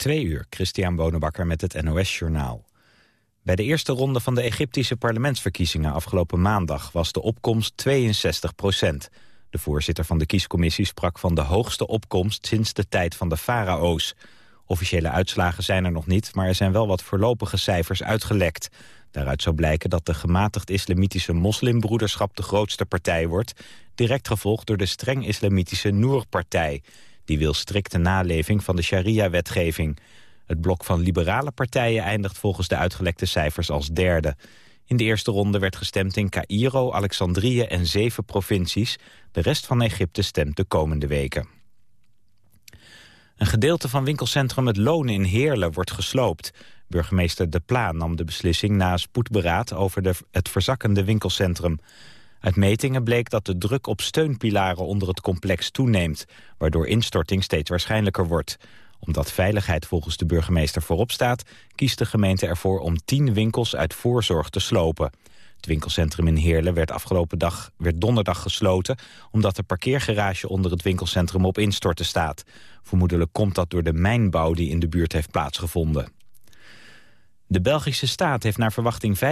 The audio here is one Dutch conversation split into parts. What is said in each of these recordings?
Twee uur, Christian Bonenbakker met het NOS Journaal. Bij de eerste ronde van de Egyptische parlementsverkiezingen afgelopen maandag was de opkomst 62 procent. De voorzitter van de kiescommissie sprak van de hoogste opkomst sinds de tijd van de farao's. Officiële uitslagen zijn er nog niet, maar er zijn wel wat voorlopige cijfers uitgelekt. Daaruit zou blijken dat de gematigd islamitische moslimbroederschap de grootste partij wordt, direct gevolgd door de streng islamitische Noor-partij. Die wil strikte naleving van de sharia-wetgeving. Het blok van liberale partijen eindigt volgens de uitgelekte cijfers als derde. In de eerste ronde werd gestemd in Cairo, Alexandrië en zeven provincies. De rest van Egypte stemt de komende weken. Een gedeelte van winkelcentrum Het Lonen in Heerlen wordt gesloopt. Burgemeester De Pla nam de beslissing na spoedberaad over de, het verzakkende winkelcentrum. Uit metingen bleek dat de druk op steunpilaren onder het complex toeneemt... waardoor instorting steeds waarschijnlijker wordt. Omdat veiligheid volgens de burgemeester voorop staat... kiest de gemeente ervoor om tien winkels uit voorzorg te slopen. Het winkelcentrum in Heerlen werd afgelopen dag, werd donderdag gesloten... omdat de parkeergarage onder het winkelcentrum op instorten staat. Vermoedelijk komt dat door de mijnbouw die in de buurt heeft plaatsgevonden. De Belgische staat heeft naar verwachting 5,5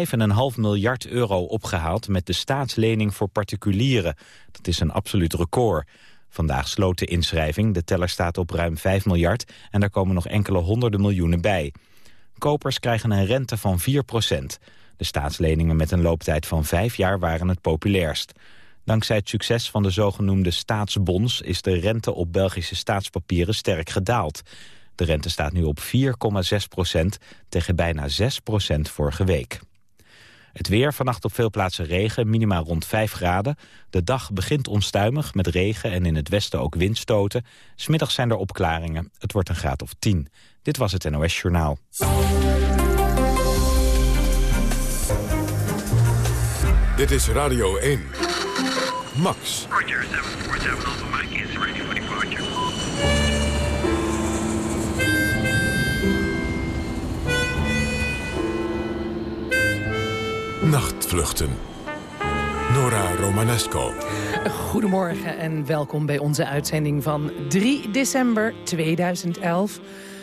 miljard euro opgehaald... met de staatslening voor particulieren. Dat is een absoluut record. Vandaag sloot de inschrijving. De teller staat op ruim 5 miljard en daar komen nog enkele honderden miljoenen bij. Kopers krijgen een rente van 4 procent. De staatsleningen met een looptijd van 5 jaar waren het populairst. Dankzij het succes van de zogenoemde staatsbons... is de rente op Belgische staatspapieren sterk gedaald. De rente staat nu op 4,6 procent tegen bijna 6 procent vorige week. Het weer, vannacht op veel plaatsen regen, minimaal rond 5 graden. De dag begint onstuimig met regen en in het westen ook windstoten. Smiddag zijn er opklaringen. Het wordt een graad of 10. Dit was het NOS Journaal. Dit is Radio 1. Max. Roger, 747 Alpha Mike is ready for departure. Nachtvluchten. Nora Romanesco. Goedemorgen en welkom bij onze uitzending van 3 december 2011.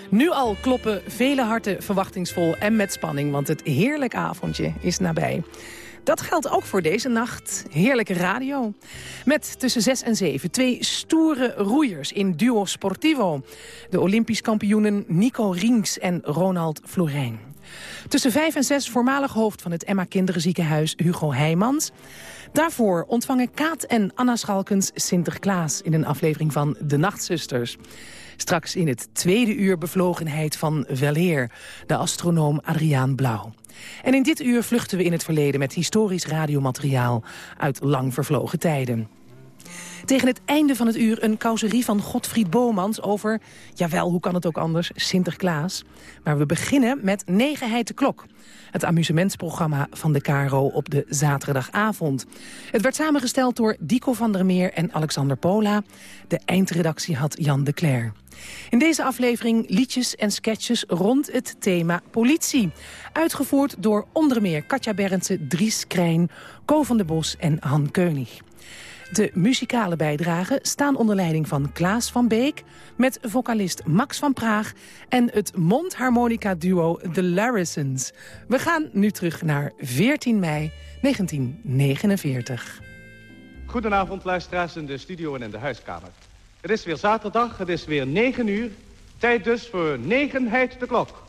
Nu al kloppen vele harten verwachtingsvol en met spanning... want het heerlijk avondje is nabij. Dat geldt ook voor deze nacht. Heerlijke radio. Met tussen 6 en 7 twee stoere roeiers in duo sportivo. De Olympisch kampioenen Nico Rings en Ronald Florijn. Tussen 5 en 6 voormalig hoofd van het Emma Kinderenziekenhuis Hugo Heijmans. Daarvoor ontvangen Kaat en Anna Schalkens Sinterklaas... in een aflevering van De Nachtzusters. Straks in het tweede uur bevlogenheid van Weleer, de astronoom Adriaan Blauw. En in dit uur vluchten we in het verleden met historisch radiomateriaal uit lang vervlogen tijden. Tegen het einde van het uur een causerie van Godfried Bomans over... jawel, hoe kan het ook anders, Sinterklaas. Maar we beginnen met Negenheid de Klok. Het amusementsprogramma van de Caro op de zaterdagavond. Het werd samengesteld door Dico van der Meer en Alexander Pola. De eindredactie had Jan de Cler. In deze aflevering liedjes en sketches rond het thema politie. Uitgevoerd door onder meer Katja Berendsen, Dries Krijn, Ko van de Bos en Han Keunig. De muzikale bijdragen staan onder leiding van Klaas van Beek... met vocalist Max van Praag en het mondharmonica-duo The Larisons. We gaan nu terug naar 14 mei 1949. Goedenavond luisteraars in de studio en in de huiskamer. Het is weer zaterdag, het is weer 9 uur. Tijd dus voor negenheid de klok.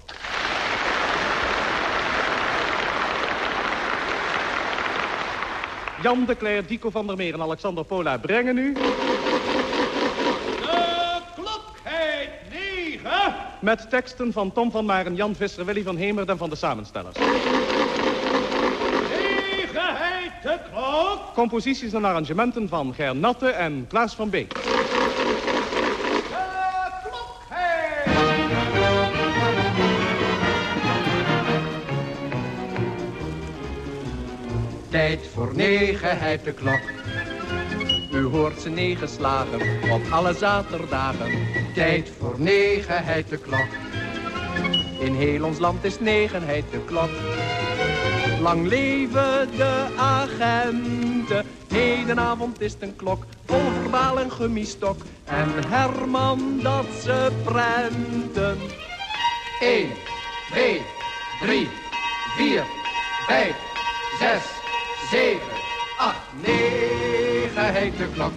Jan de Cler, Dico van der Meer en Alexander Pola brengen u... De klok heet negen. met teksten van Tom van Maren, Jan Visser, Willy van Hemert en van de samenstellers. Negen heet de klok. Composities en arrangementen van Ger Natte en Klaas van Beek. Tijd voor negenheid de klok. U hoort ze negen slagen op alle zaterdagen. Tijd voor negenheid de klok. In heel ons land is negenheid de klok. Lang leven de agenten. Hedenavond is een klok vol verbaal en gummistok. En Herman dat ze prenten. 1, 2, 3, 4, 5, 6, 7, 8, 9, heet de klok.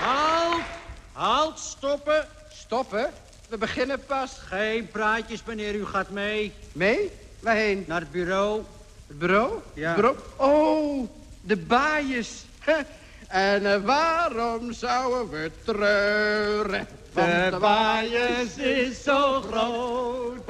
Halt! Halt, stoppen! Stoppen, we beginnen pas. Geen praatjes, meneer, u gaat mee. Mee? Waarheen? Naar het bureau. Het bureau? Ja. Het bureau? Oh, de baaiers. En eh, waarom zouden we treuren? De baaiers is zo groot.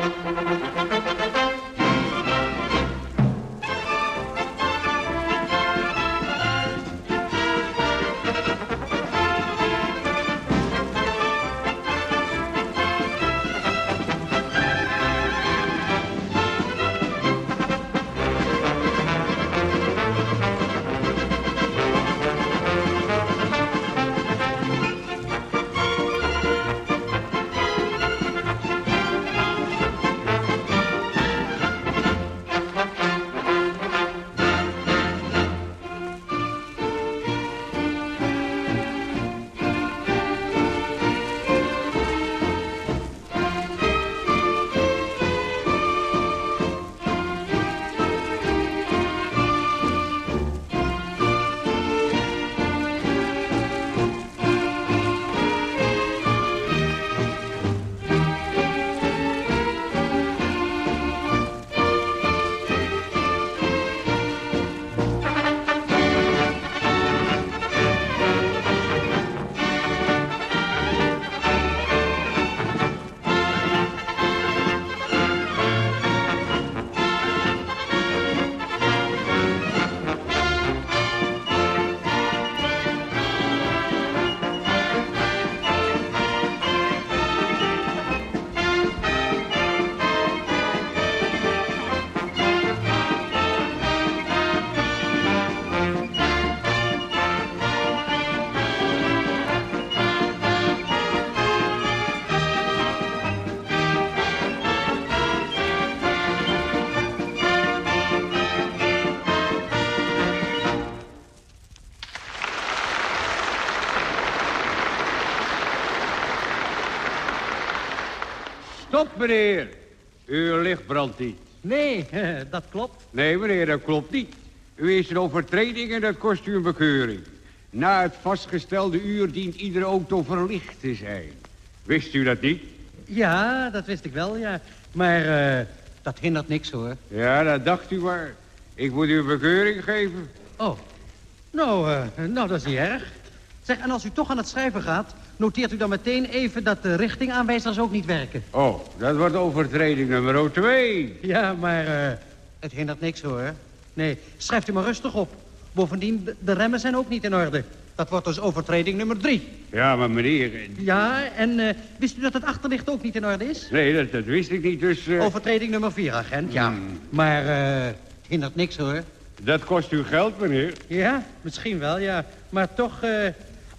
Stop, meneer. Uw licht brandt niet. Nee, dat klopt. Nee, meneer, dat klopt niet. U is een overtreding en dat kost u een bekeuring. Na het vastgestelde uur dient iedere auto verlicht te zijn. Wist u dat niet? Ja, dat wist ik wel, ja. Maar eh, dat hindert niks, hoor. Ja, dat dacht u maar. Ik moet u een bekeuring geven. Oh, nou, eh, nou, dat is niet erg. Zeg, en als u toch aan het schrijven gaat... noteert u dan meteen even dat de richtingaanwijzers ook niet werken. Oh, dat wordt overtreding nummer 2. Ja, maar eh, het hindert niks, hoor. Nee, schrijft u maar rustig op. Bovendien, de, remmen zijn ook niet in orde. Dat wordt dus overtreding nummer drie. Ja, maar meneer... eh, Ja, en eh, wist u dat het achterlicht ook niet in orde is? Nee, dat, dat wist ik niet, dus... Overtreding nummer vier, agent, ja. Hmm. Maar het hindert niks, hoor. Dat kost u geld, meneer. Ja, misschien wel, ja. Maar toch, eh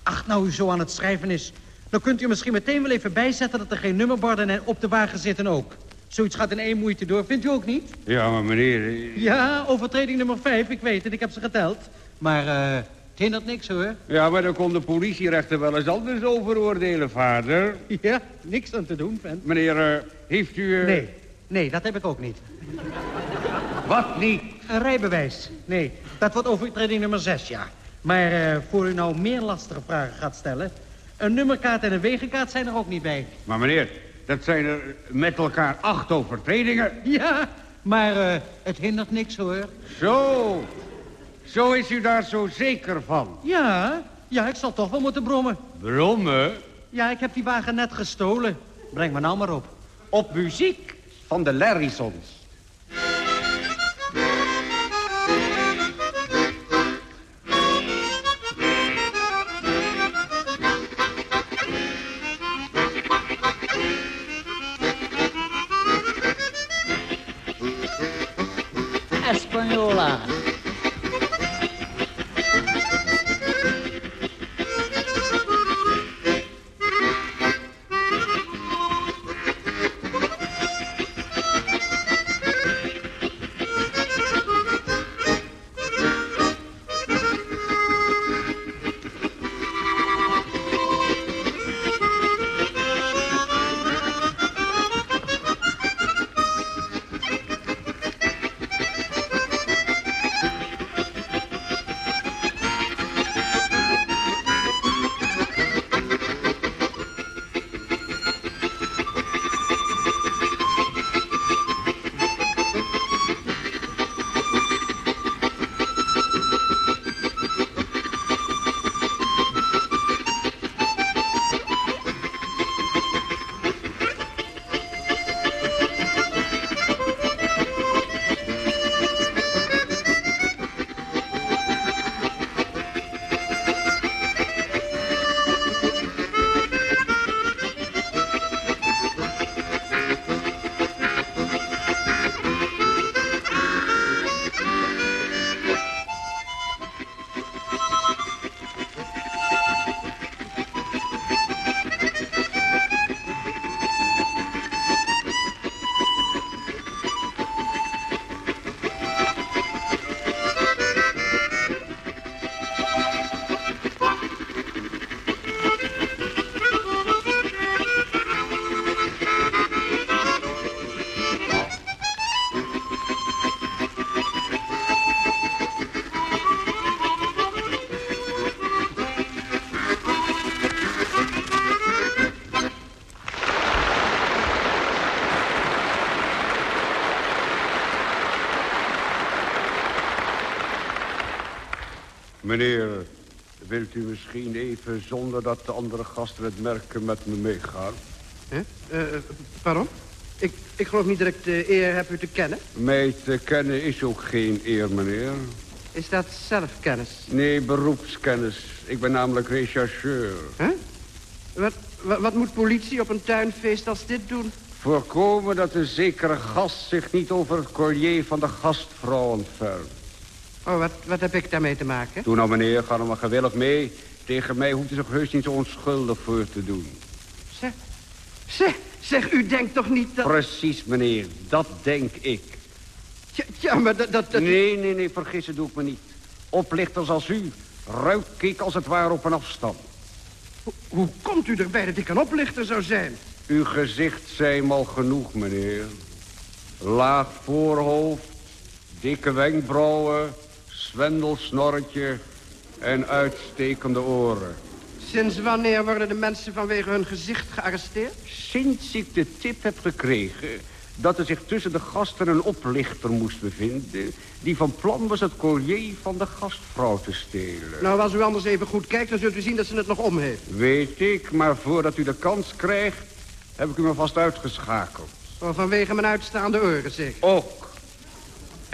ach, nou u zo aan het schrijven is... dan kunt u misschien meteen wel even bijzetten... dat er geen nummerborden en op de wagen zitten ook. Zoiets gaat in één moeite door, vindt u ook niet? Ja, maar meneer... eh, Ja, overtreding nummer vijf, ik weet het, ik heb ze geteld. Maar eh het hindert niks, hoor. Ja, maar dan kon de politierechter wel eens anders over oordelen, vader. Ja, niks aan te doen, vent. Meneer, eh, heeft u... eh, Nee, nee, dat heb ik ook niet. Wat niet? Een rijbewijs. Nee, dat wordt overtreding nummer 6, ja. Maar eh, voor u nou meer lastige vragen gaat stellen... een nummerkaart en een wegenkaart zijn er ook niet bij. Maar meneer, dat zijn er met elkaar acht overtredingen. Ja, maar eh, het hindert niks, hoor. Zo, zo is u daar zo zeker van. Ja, ja, ik zal toch wel moeten brommen. Brommen? Ja, ik heb die wagen net gestolen. Breng me nou maar op. Op muziek van de Larrysons. U misschien even zonder dat de andere gasten het merken met me meegaan? Hè? Eh, pardon? Ik, ik geloof niet dat ik de eer heb u te kennen. Mij te kennen is ook geen eer, meneer. Is dat zelfkennis? Nee, beroepskennis. Ik ben namelijk rechercheur. Hè? Wat, wat, wat moet politie op een tuinfeest als dit doen? Voorkomen dat een zekere gast zich niet over het collier van de gastvrouw ontfermt. Oh, wat, wat heb ik daarmee te maken? Doe nou, meneer, ga nou maar gewillig mee. Tegen mij hoeft u zich heus niet zo onschuldig voor te doen. Zeg, zeg, zeg, u denkt toch niet dat... Precies, meneer, dat denk ik. Ja, ja maar dat, dat, dat... Nee, nee, nee, vergissen doe ik me niet. Oplichters als u ruik ik als het ware op een afstand. Hoe, hoe komt u erbij dat ik een oplichter zou zijn? Uw gezicht zei al genoeg, meneer. Laag voorhoofd, dikke wenkbrauwen, zwendelsnorretje en uitstekende oren. Sinds wanneer worden de mensen vanwege hun gezicht gearresteerd? Sinds ik de tip heb gekregen dat er zich tussen de gasten een oplichter moest bevinden... die van plan was het collier van de gastvrouw te stelen. Nou, als u anders even goed kijkt, dan zult u zien dat ze het nog om heeft. Weet ik, maar voordat u de kans krijgt, heb ik u me vast uitgeschakeld. Oh, vanwege mijn uitstaande oren, zeg. Ook.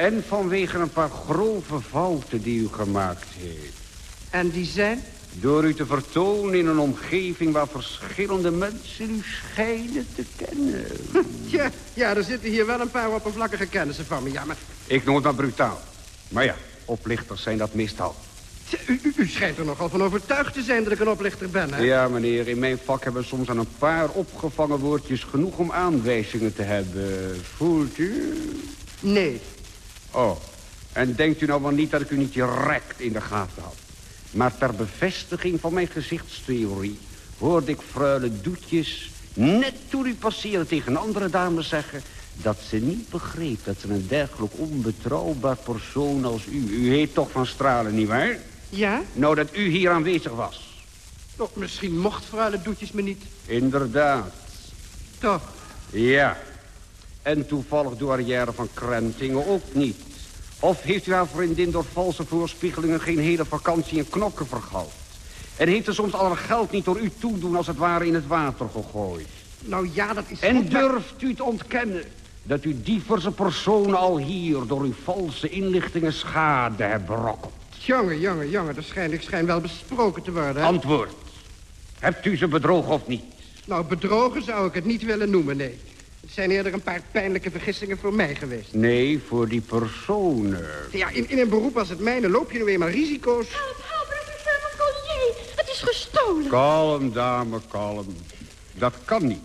En vanwege een paar grove fouten die u gemaakt heeft. En die zijn? Door u te vertonen in een omgeving waar verschillende mensen u schijnen te kennen. Ja, ja, er zitten hier wel een paar oppervlakkige kennissen van me, ja, maar... Ik noem het maar brutaal. Maar ja, oplichters zijn dat meestal. Tja, u, u schijnt er nogal van overtuigd te zijn dat ik een oplichter ben, hè? Ja, meneer, in mijn vak hebben we soms aan een paar opgevangen woordjes genoeg om aanwijzingen te hebben. Voelt u? Nee. Oh, en denkt u nou wel niet dat ik u niet direct in de gaten had? Maar ter bevestiging van mijn gezichtstheorie... hoorde ik freule Doetjes net toen u passeerde tegen andere dames zeggen... dat ze niet begreep dat ze een dergelijk onbetrouwbaar persoon als u... U heet toch van Stralen, nietwaar? Ja? Nou, dat u hier aanwezig was. Misschien mocht freule Doetjes me niet. Inderdaad. Toch? Ja. En toevallig door van Krentingen ook niet. Of heeft u haar vriendin door valse voorspiegelingen... geen hele vakantie in knokken vergald? En heeft ze soms al haar geld niet door u toedoen... als het ware in het water gegooid? Nou ja, dat is... En goed, maar- durft u te ontkennen dat u diverse personen al hier... door uw valse inlichtingen schade hebt berokkend? Jongen, jongen, jongen, dat schijnt, ik schijn wel besproken te worden, hè? Antwoord. Hebt u ze bedrogen of niet? Nou, bedrogen zou ik het niet willen noemen, nee. Zijn eerder een paar pijnlijke vergissingen voor mij geweest. Nee, voor die personen. Ja, in, in een beroep als het mijne loop je nu eenmaal risico's. Help, help, het is collier. Het is gestolen. Kalm, dame, kalm. Dat kan niet.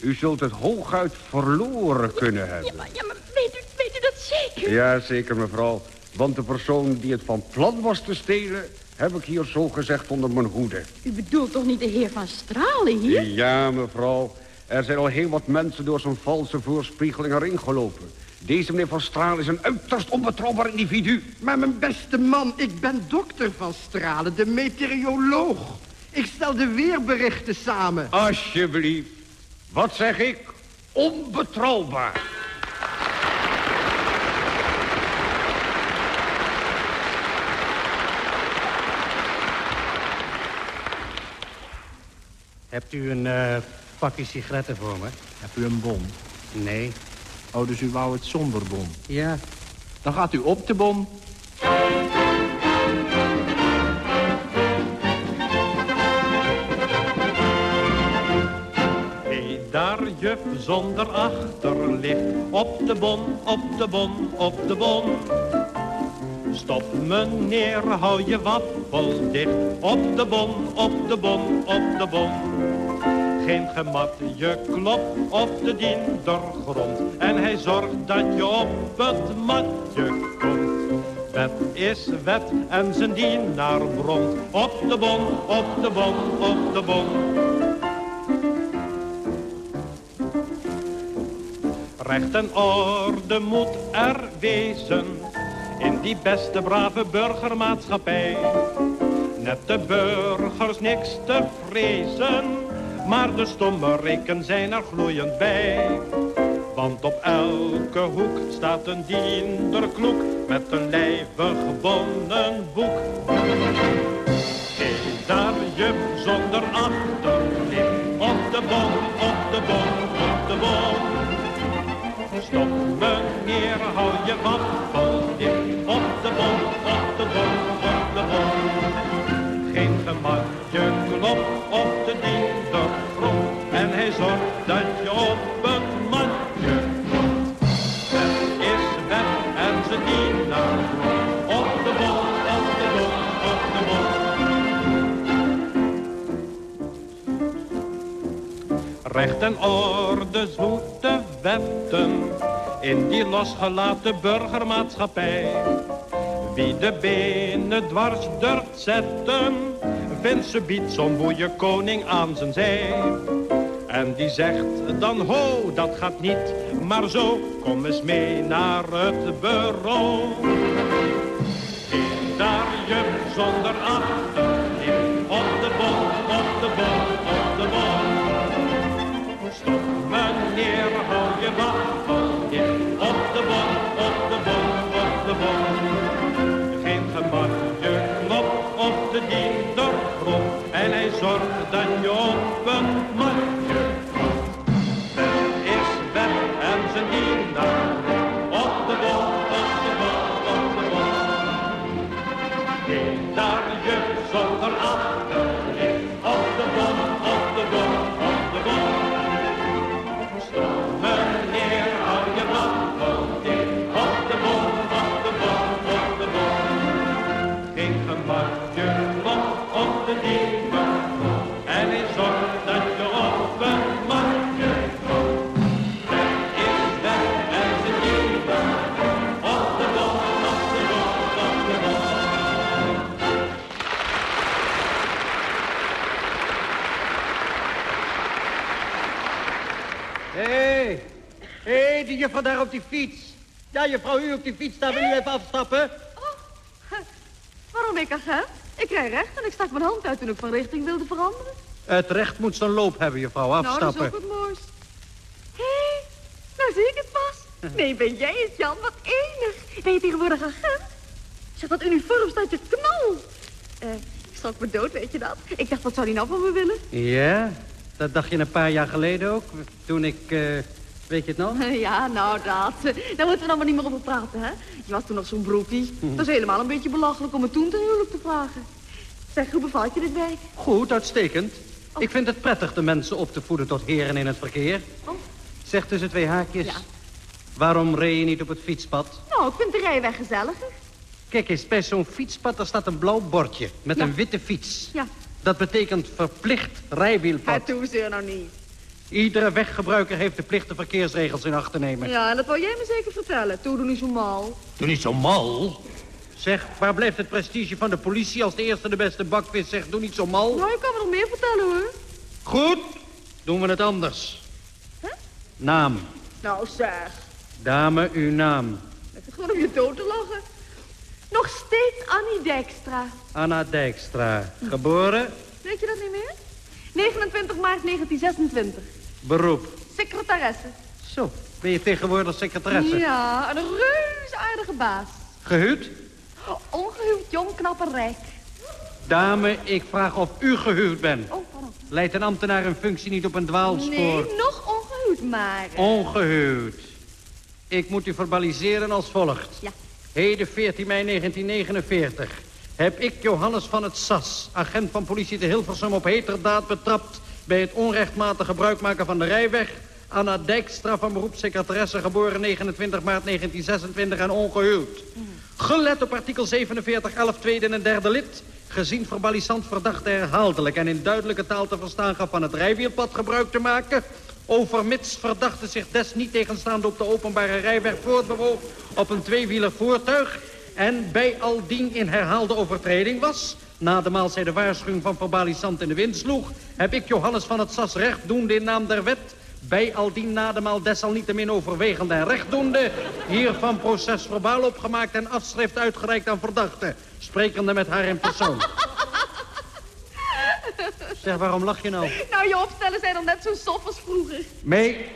U zult het hooguit verloren kunnen Ja, hebben. maar, ja, maar weet, u, weet u dat zeker? Ja, zeker, mevrouw. Want de persoon die het van plan was te stelen... heb ik hier zo gezegd onder mijn hoede. U bedoelt toch niet de heer van Stralen hier? Ja, mevrouw. Er zijn al heel wat mensen door zijn valse voorspiegeling erin gelopen. Deze meneer Van Straal is een uiterst onbetrouwbaar individu. Maar mijn beste man, ik ben dokter van Stralen, de meteoroloog. Ik stel de weerberichten samen. Alsjeblieft. Wat zeg ik? Onbetrouwbaar. Hebt u een eh, pakje sigaretten voor me? Hebt u een bon? Nee. Oh, dus u wou het zonder bon. Ja. Dan gaat u op de bon. Hey, daar juf zonder achterlicht. Op de bon, op de bon, op de bon. Stop meneer, hou je waffel dicht. Op de bon, op de bon, op de bon. Geen gemat, je klopt op de dindergrond. En hij zorgt dat je op het matje komt. Wet is wet en zijn dienaar bromt. Op de bon, op de bon, op de bon. Recht en orde moet er wezen in die beste brave burgermaatschappij. Net de burgers niks te vrezen, maar de stomme rikken zijn er gloeiend bij. Want op elke hoek staat een dienderkloek met een lijvig gebonden boek. Daar je zonder achterlip op de bon, op de bon, op de bon. Stop meneer, hou je waffel in op de bon, op de bon, op de bon. Geen gemakje knop op de diendergrond en hij zorgt dat je op het mandje komt. Het is wet en ze dienen op de bon, op de bon, op de bon. Recht en orde zoete wetten in die losgelaten burgermaatschappij. Wie de benen dwars durft zetten, vindt biedt zo'n boeie koning aan zijn zij. En die zegt dan ho, dat gaat niet, maar zo, kom eens mee naar het bureau. Geen daar je zonder achterlip, Hé, hey, hé, hey, die juffrouw daar op die fiets. Ja, juffrouw, u op die fiets, daar wil u even afstappen? Waarom ik agent? Ik rij recht en ik stak mijn hand uit toen ik van richting wilde veranderen. Het recht moet zijn loop hebben, juffrouw, Nou, dat afstappen. is ook wat moois. Hé, hey, nou zie ik het pas. Nee, ben jij het, Jan? Wat enig. Ben je tegenwoordig agent? Zeg, dat uniform staat je knal. Eh, ik schrok me dood, weet je dat? Ik dacht, wat zou die nou van me willen? Ja, dat dacht je een paar jaar geleden ook, toen ik... eh, weet je het nog? Ja, nou dat. Daar moeten we dan maar niet meer over praten, hè? Je was toen nog zo'n broekie. Dat is helemaal een beetje belachelijk om me toen ten huwelijk te vragen. Zeg, hoe bevalt je dit werk? Goed, uitstekend. Ik vind het prettig de mensen op te voeden tot heren in het verkeer. Oh. Zeg tussen twee haakjes. Ja. Waarom reed je niet op het fietspad? Nou, ik vind de rijweg gezelliger. Kijk eens, bij zo'n fietspad daar staat een blauw bordje met Ja. een witte fiets. Ja. Dat betekent verplicht rijwielpad. Het doe ze nou niet. Iedere weggebruiker heeft de plicht de verkeersregels in acht te nemen. Ja, dat wou jij me zeker vertellen. Toen doe niet zo mal. Doe niet zo mal. Zeg, waar blijft het prestige van de politie als de eerste de beste bakvis zegt... doe niet zo mal? Nou, je kan me nog meer vertellen, hoor. Goed, doen we het anders. Huh? Naam. Nou, zeg. Dame, uw naam. Het is gewoon om je dood te lachen. Nog steeds Annie Dijkstra. Anna Dijkstra. Geboren, Weet je dat niet meer? 29 maart 1926. beroep. Secretaresse. Zo, ben je tegenwoordig secretaresse? Ja, een reusaardige baas. Gehuwd? Ongehuwd, jong, knap en rijk. Dame, ik vraag of u gehuwd bent. Oh, pardon. Leidt een ambtenaar een functie niet op een dwaalspoor? Nee, nog ongehuwd, maar... eh, Ongehuwd. Ik moet u verbaliseren als volgt. Ja. Heden 14 mei 1949 heb ik Johannes van het Sas, agent van politie te Hilversum, op heterdaad betrapt bij het onrechtmatig gebruik maken van de rijweg. Anna Dijkstra van beroepssecretaresse, geboren 29 maart 1926 en ongehuwd. Gelet op artikel 47, 11, tweede en derde lid. Gezien verbalisant verdachte herhaaldelijk en in duidelijke taal te verstaan gaf van het rijwielpad gebruik te maken. Overmits verdachte zich des niet tegenstaande op de openbare rijweg voortbewoog op een tweewieler voertuig. En bij al dien in herhaalde overtreding was. Na de maal zij de waarschuwing van verbalisant in de wind sloeg. Heb ik Johannes van het Sas rechtdoende in naam der wet bij al die nademaal desalniettemin overwegende en rechtdoende... hiervan procesverbaal opgemaakt en afschrift uitgereikt aan verdachte... sprekende met haar in persoon. Zeg, waarom lach je nou? Nou, je opstellen zijn dan net zo sof als vroeger. Mee,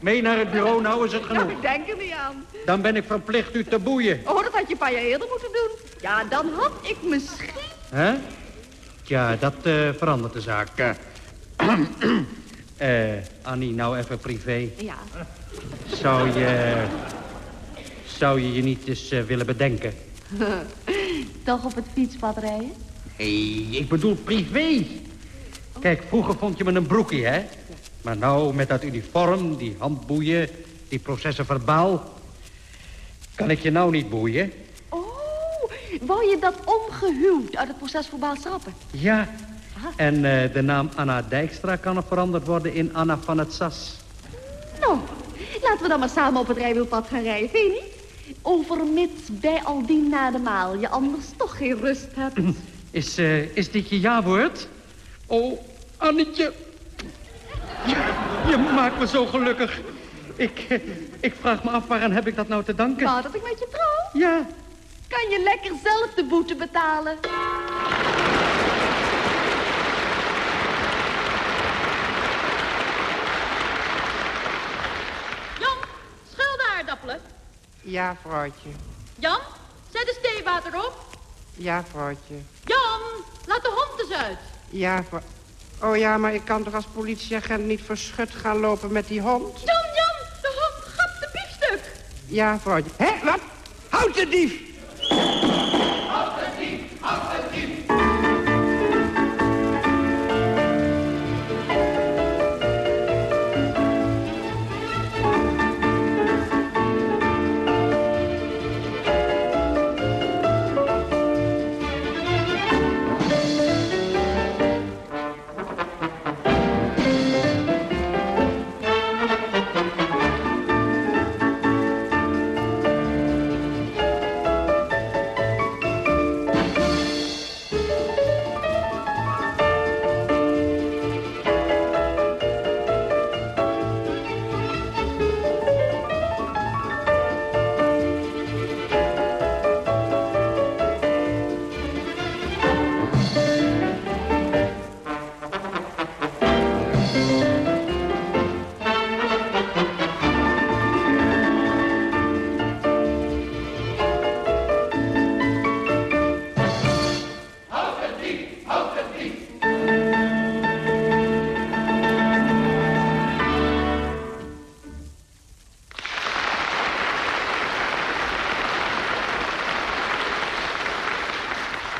Mee naar het bureau, nou is het Nou, genoeg. ik denk er niet aan. Dan ben ik verplicht u te boeien. Oh, dat had je een paar jaar eerder moeten doen. Ja, dan had ik misschien... Hè? Tja, dat eh, verandert de zaak. Eh, eh, Annie, nou even privé. Ja. Zou je... Zou je je niet eens eh, willen bedenken? Toch op het fietspad rijden? Nee, ik bedoel privé. Kijk, vroeger vond je me een broekie, hè? Maar nou, met dat uniform, die handboeien, die processen verbaal... kan ik je nou niet boeien? Oh, wou je dat ongehuwd uit het proces verbaal schrappen? Ja. En eh, de naam Anna Dijkstra kan er veranderd worden in Anna van het Sas. Nou, laten we dan maar samen op het rijwielpad gaan rijden, vind je niet? Overmits bij al die na de maal je anders toch geen rust hebt. Is, eh, is dit je ja-woord? Oh, Annetje. Je, je maakt me zo gelukkig. Ik, eh, ik vraag me af, waaraan heb ik dat nou te danken? Nou, dat ik met je trouw? Ja. Kan je lekker zelf de boete betalen? Jan, schildaardappelen. Ja, vrouwtje. Jan, zet de theewater op. Ja, vrouwtje. Jan, laat de hond eens uit. Ja, vrou- Oh ja, maar ik kan toch als politieagent niet verschut gaan lopen met die hond? Jan, Jan, de hond gaat de biefstuk. Ja, vrouwtje. Hé, wat? Houd de dief!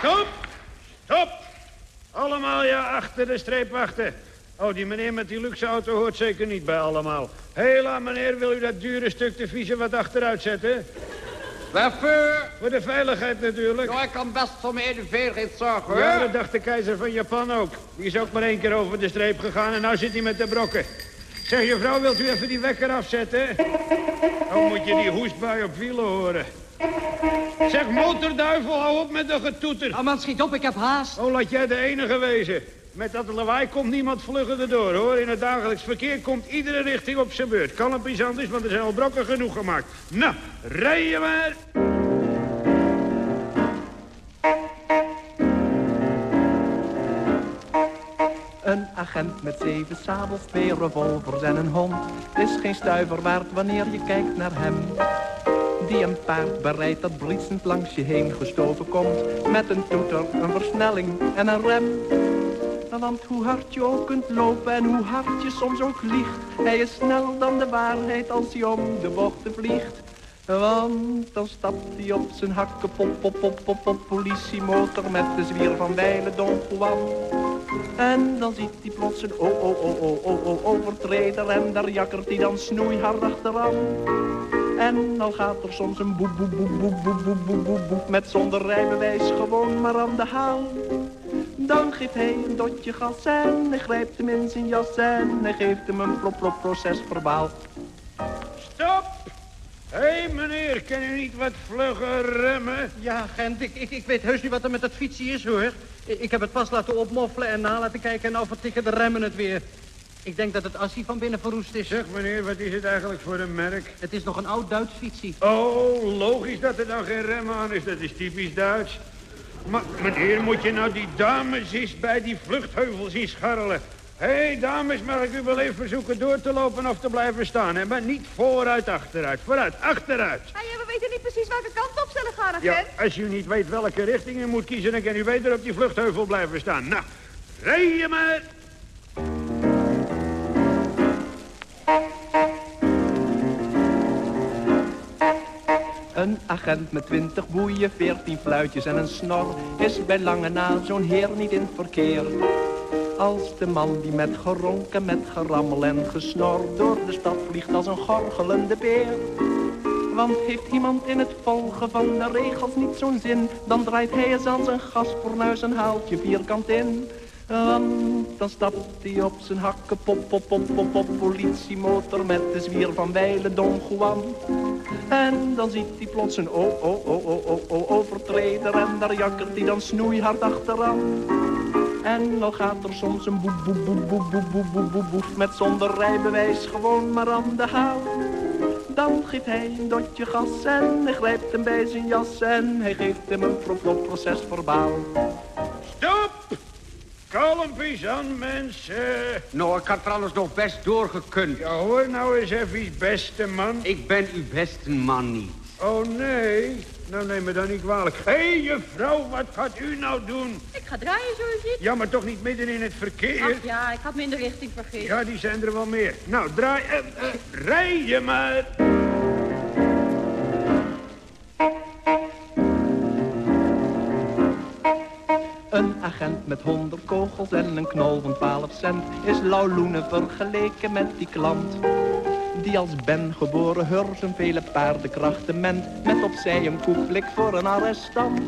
Stop! Stop! Allemaal ja achter de streep wachten. Oh, die meneer met die luxe auto hoort zeker niet bij allemaal. Hela, meneer, wil u dat dure stuk te viezen wat achteruit zetten? Waarvoor? Voor de veiligheid natuurlijk. Nou, ik kan best voor mijn veiligheid zorgen, hoor. Ja, dat dacht de keizer van Japan ook. Die is ook maar één keer over de streep gegaan en nou zit hij met de brokken. Zeg, juffrouw, wilt u even die wekker afzetten? Oh, moet je die hoestbui op wielen horen. Zeg, motorduivel, hou op met de getoeter. Oh man, schiet op, ik heb haast. Oh, laat jij de enige wezen. Met dat lawaai komt niemand vlugger erdoor, hoor. In het dagelijks verkeer komt iedere richting op zijn beurt. Kalmpjes anders, want er zijn al brokken genoeg gemaakt. Nou, rij je maar. Een agent met zeven sabels, twee revolvers en een hond. Het is geen stuiver waard wanneer je kijkt naar hem. Die een paard bereidt dat blitzend langs je heen gestoven komt. Met een toeter, een versnelling en een rem. Want hoe hard je ook kunt lopen en hoe hard je soms ook liegt. Hij is sneller dan de waarheid als hij om de bochten vliegt. Want dan stapt hij op zijn hakken pop pop pop pop pop politiemotor met de zwier van wijle Don Juan. En dan ziet hij plots een oh oh oh oh oh overtreder en daar jakkert hij dan snoeihard achteraan. En al gaat er soms een boep boep boep boep boep boep boep boep boep met zonder rijbewijs gewoon maar aan de haal. Dan geeft hij een dotje gas en hij grijpt hem in zijn jas en hij geeft hem een plop plop procesverbaal. Stop! Hé, hey, meneer, kan u niet wat vlugger remmen? Ja, Gent, ik, ik, ik weet heus niet wat er met dat fietsje is, hoor. Ik, heb het pas laten opmoffelen en na laten kijken en nou vertikken de remmen het weer. Ik denk dat het assie van binnen verroest is. Zeg, meneer, wat is het eigenlijk voor een merk? Het is nog een oud Duits fietsie. Oh, logisch dat er dan geen rem aan is. Dat is typisch Duits. Maar meneer, moet je nou die dames eens bij die vluchtheuvel zien scharrelen? Hé, hey, dames, mag ik u wel even verzoeken door te lopen of te blijven staan, hè? Maar niet vooruit, achteruit. Vooruit, achteruit. Ah, ja, we weten niet precies welke kant op zullen gaan, agent. Ja, als u niet weet welke richting u moet kiezen... dan kan u beter op die vluchtheuvel blijven staan. Nou, rij je maar. Een agent met twintig boeien, veertien fluitjes en een snor... is bij lange na zo'n heer niet in verkeer. Als de man die met geronken, met gerammel en gesnor... door de stad vliegt als een gorgelende beer. Want heeft iemand in het volgen van de regels niet zo'n zin... dan draait hij eens aan zijn gasfornuis en haalt je vierkant in... Want dan stapt hij op zijn hakken, pop, pop, pop, pop, pop, politiemotor met de zwier van wijle Don Juan. En dan ziet hij plots een oh, oh, oh, oh, oh, oh, overtreder en daar jakkert hij dan snoeihard achteraan. En dan gaat er soms een boep, boep, boep, boep, boep, boep, boep, boep, boep, met zonder rijbewijs gewoon maar aan de haal. Dan geeft hij een dotje gas en hij grijpt hem bij zijn jas en hij geeft hem een prop proces verbaal. Stop! Kalmpjes aan, mensen. Nou, ik had er anders nog best doorgekund. Ja, hoor nou eens even iets, beste man. Ik ben uw beste man niet. Oh, nee. Nou, neem me dan niet kwalijk. Hé, hey, juffrouw, wat gaat u nou doen? Ik ga draaien, zo je ziet. Ja, maar toch niet midden in het verkeer? Ach ja, ik had me in de richting vergeten. Ja, die zijn er wel meer. Nou, draai... Uh, uh, rij je maar. Een agent met honderd kogels en een knol van 12 cent is lauwloenen vergeleken met die klant. Die als ben geboren hur zijn vele paardenkrachten ment met opzij een koeplik voor een arrestant.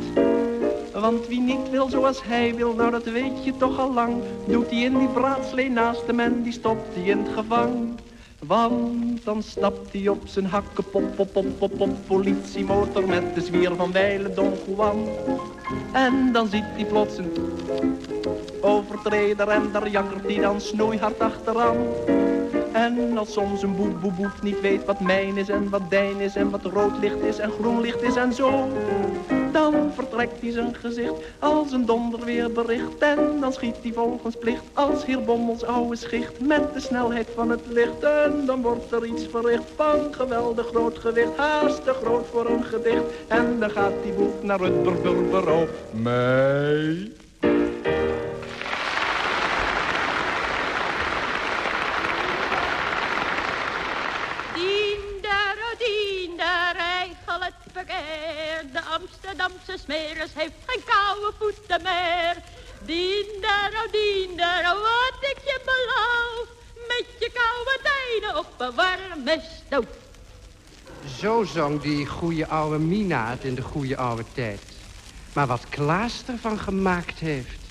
Want wie niet wil zoals hij wil, nou dat weet je toch al lang, doet hij in die braadslee naast hem en die stopt hij in het gevang. Want dan stapt hij op zijn hakken, pop, pop, pop, pop, pop, politiemotor met de zwier van wijle Don Juan. En dan ziet hij plots een overtreder en daar jakkert hij dan snoeihard achteraan. En als soms een boef, boef, boef niet weet wat mijn is en wat dijn is en wat rood licht is en groen licht is en zo. Dan vertrekt hij zijn gezicht als een donderweerbericht en dan schiet hij volgens plicht als heer Bommels oude schicht met de snelheid van het licht. En dan wordt er iets verricht van geweldig groot gewicht, haast te groot voor een gedicht. En dan gaat die boek naar het bureau. Mij. De Amsterdamse smeres heeft geen koude voeten meer. Diendero, diendero, wat ik je beloof. Met je koude tijden op een warme stoof. Zo zong die goede oude Mina het in de goede oude tijd. Maar wat Klaas ervan gemaakt heeft...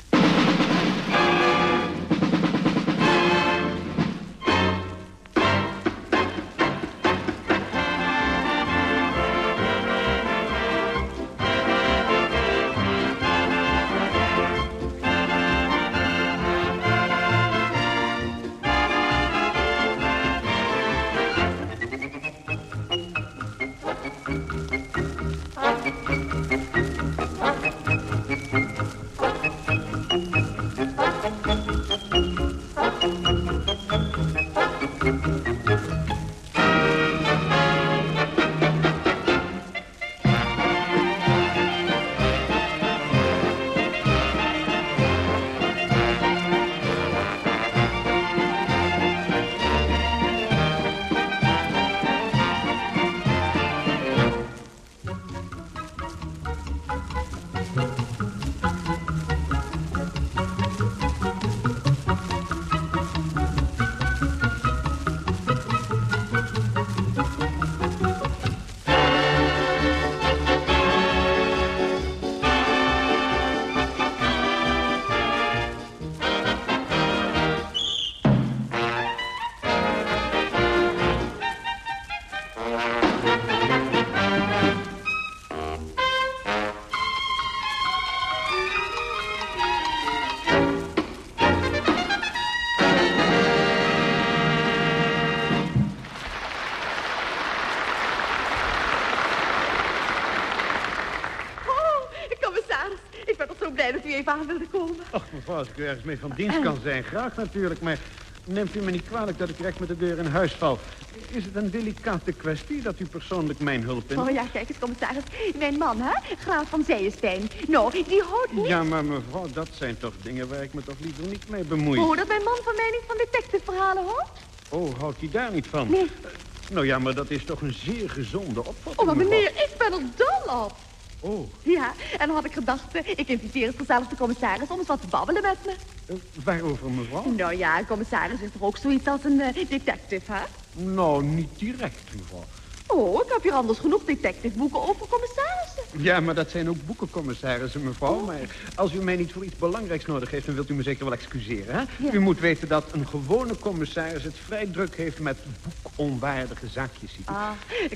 even aan wilde komen. Ach, mevrouw, als ik u ergens mee van dienst kan zijn, graag natuurlijk. Maar neemt u me niet kwalijk dat ik direct met de deur in huis val. Is het een delicate kwestie dat u persoonlijk mijn hulp in... Oh ja, kijk eens, commissaris. Mijn man, hè? Graaf van Zijenstein. Nou, die houdt niet... Ja, maar mevrouw, dat zijn toch dingen waar ik me toch liever niet mee bemoei. Oh, dat mijn man van mij niet van detective-verhalen houdt? Oh, houdt hij daar niet van? Nee. Eh, nou ja, maar dat is toch een zeer gezonde opvatting, Oh, maar mevrouw. meneer, ik ben er dol op. Oh, Ja, en dan had ik gedacht, eh, ik inviteer eens gezellig de commissaris om eens wat te babbelen met me. eh, waarover, mevrouw? Nou ja, een commissaris is toch ook zoiets als een eh, detective, hè? Nou, niet direct, mevrouw. Oh, ik heb hier anders genoeg detectiveboeken over commissarissen. Ja, maar dat zijn ook boekencommissarissen, mevrouw. Maar als u mij niet voor iets belangrijks nodig heeft... dan wilt u me zeker wel excuseren, hè? Ja. U moet weten dat een gewone commissaris het vrij druk heeft... met boekonwaardige zaakjes. Ah,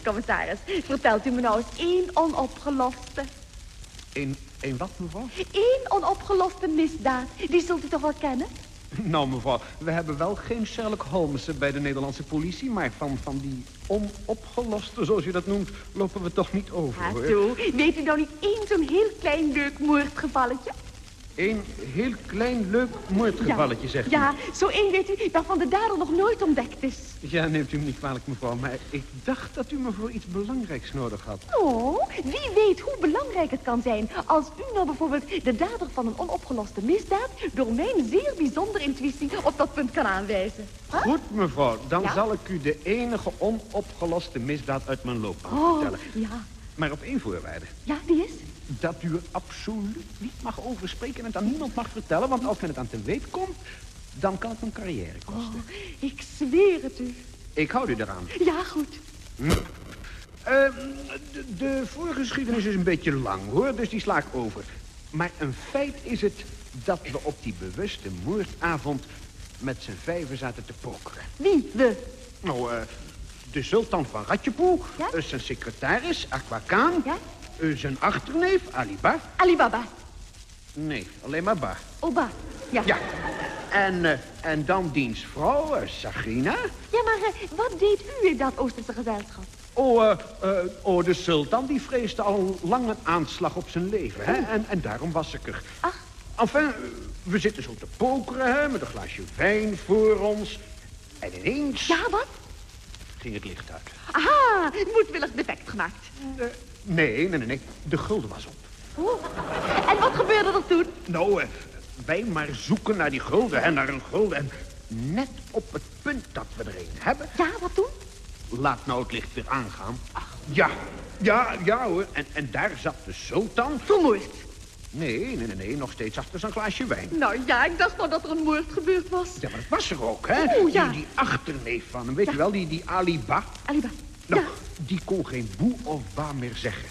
commissaris, vertelt u me nou eens één onopgeloste... Een, een wat, mevrouw? één onopgeloste misdaad. Die zult u toch wel kennen? Nou, mevrouw, we hebben wel geen Sherlock Holmes bij de Nederlandse politie... maar van, van die onopgeloste, zoals u dat noemt, lopen we toch niet over, hoor. zo. Weet u nou niet één zo'n heel klein leuk moordgevalletje? Een heel klein, leuk moordgevalletje, zegt u. Ja, zo één weet u, dat van de dader nog nooit ontdekt is. Ja, neemt u me niet kwalijk, mevrouw, maar ik dacht dat u me voor iets belangrijks nodig had. Oh, wie weet hoe belangrijk het kan zijn als u nou bijvoorbeeld de dader van een onopgeloste misdaad door mijn zeer bijzondere intuïtie op dat punt kan aanwijzen. Goed, mevrouw, dan Ja? zal ik u de enige onopgeloste misdaad uit mijn loopbaan Oh, vertellen. ja. Maar op één voorwaarde. Ja, die is? Dat u er absoluut niet mag over spreken en het aan niemand mag vertellen. Want als men het aan te weten komt, dan kan het een carrière kosten. Oh, ik zweer het u. Ik houd u eraan. Ja, goed. Hm. Ehm, de, de voorgeschiedenis is een beetje lang, hoor, dus die sla ik over. Maar een feit is het dat we op die bewuste moordavond met z'n vijven zaten te pokeren. Wie? We? Nou, eh, de sultan van Ratjepoe, Ja? eh, zijn secretaris, Aqua Khan, eh, zijn achterneef, Aliba. Alibaba. Nee, alleen maar Ba. Oba. Ja. Ja. En, eh, en dan diens vrouw, eh, Sagrina. Ja, maar wat deed u in dat Oosterse gezelschap? Oh, oh, de sultan die vreesde al lang een aanslag op zijn leven, hè? En, en daarom was ik er. Ach. Enfin, we zitten zo te pokeren, hè, met een glaasje wijn voor ons. En ineens... Ja, wat? Ging het licht uit. Aha, moedwillig defect gemaakt. Nee, nee, nee, nee. De gulden was op. Oh. En wat gebeurde er toen? Nou, eh, wij maar zoeken naar die gulden, hè, naar een gulden. En net op het punt dat we er een hebben... Ja, wat toen? Laat nou het licht weer aangaan. Ja, ja, ja hoor. En, en daar zat de sultan. Vermoord? Nee, nee, nee, nee. Nog steeds achter zijn glaasje wijn. Nou ja, ik dacht nou dat er een moord gebeurd was. Ja, maar dat was er ook, hè? Oh, ja. Die, die achterneef van hem, weet je wel, die, die Aliba. Aliba. Nou, die kon geen boe of ba meer zeggen.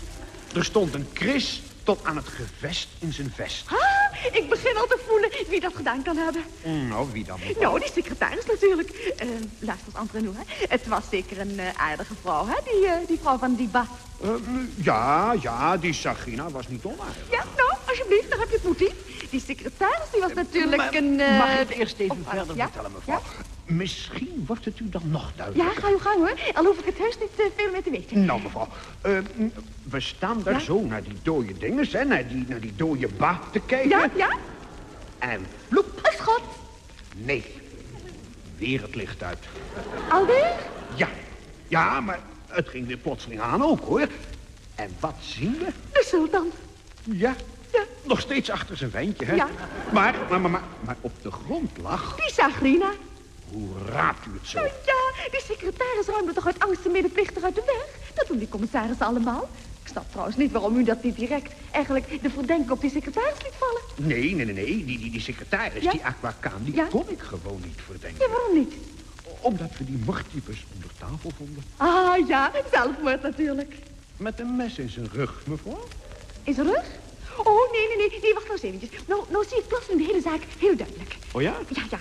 Er stond een kris tot aan het gevest in zijn vest. Ah, ik begin al te voelen wie dat gedaan kan hebben. Nou, wie dan? Nou, die secretaris natuurlijk. Eh luister eens, André, hè. Het was zeker een eh, aardige vrouw, hè? Die, eh, die vrouw van die ba. Eh, ja, ja, die Sagrina was niet onaardig. Ja, nou, alsjeblieft, daar heb je het motief. Die secretaris, die was natuurlijk Maar een... eh, Mag ik eerst even of- verder ja? vertellen, mevrouw? Misschien wordt het u dan nog Ja, duidelijker. ga uw gang, hoor. Al hoef ik het heus niet eh, veel meer te weten. Nou, mevrouw, eh, we staan daar Ja? zo naar die dode dinges, hè, naar die, naar die dode ba te kijken. Ja, ja? En vloep. Een schot. Nee, weer het licht uit. Alweer? Ja, ja, maar het ging weer plotseling aan ook, hoor. En wat zien we? De sultan. Ja, nog steeds achter zijn wijntje, hè? Ja. Maar, maar, maar, maar, maar op de grond lag... Die Sagrina. Hoe raadt u het zo? Nou ja, die secretaris ruimde toch uit angst de medeplichtig uit de weg? Dat doen die commissarissen allemaal. Ik snap trouwens niet waarom u dat niet direct eigenlijk de verdenking op die secretaris liet vallen. Nee, nee, nee, nee. Die, die, die secretaris, Ja? die Aquacaan, die Ja? kon ik gewoon niet verdenken. Ja, waarom niet? Omdat we die moordtypes onder tafel vonden. Ah ja, zelfmoord natuurlijk. Met een mes in zijn rug, mevrouw. In zijn rug? Oh, nee, nee, nee, nee, wacht nou eens eventjes. Nou, nou zie ik plotseling de hele zaak heel duidelijk. Oh ja? Ja, ja,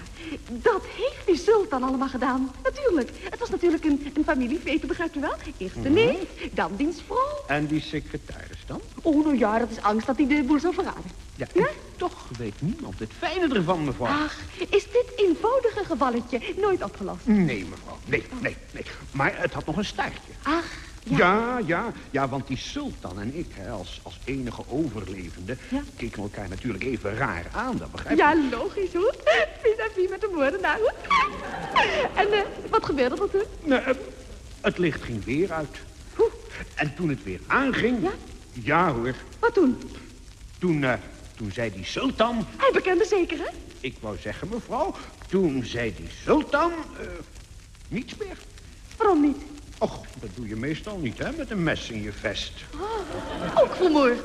dat heeft die sultan allemaal gedaan. Natuurlijk. Het was natuurlijk een, een familiefeest, begrijpt u wel? Eerst de Mhm. neef, dan diens vrouw. En die secretaris dan? Oh, nou ja, dat is angst dat hij de boel zou verraden. Ja, en toch weet niemand het fijne ervan, mevrouw. Ach, is dit eenvoudige gevalletje nooit opgelost? Nee, mevrouw. Nee, nee, nee. Maar het had nog een staartje. Ach, Ja, ja, ja, want die sultan en ik, hè, als, als enige overlevende... keken elkaar natuurlijk even raar aan, dat begrijp je? Ja, logisch hoor. Vis-à-vis met de moordenaar hoor. En eh, wat gebeurde er toen? Nee, eh, het licht ging weer uit. En toen het weer aanging... Ja? Ja hoor. Wat toen? Toen, eh, toen zei die sultan... Hij bekende zeker, hè? Ik wou zeggen, mevrouw, toen zei die sultan... niets meer. Waarom niet? Och, dat doe je meestal niet, hè, met een mes in je vest. Oh, ook vermoord.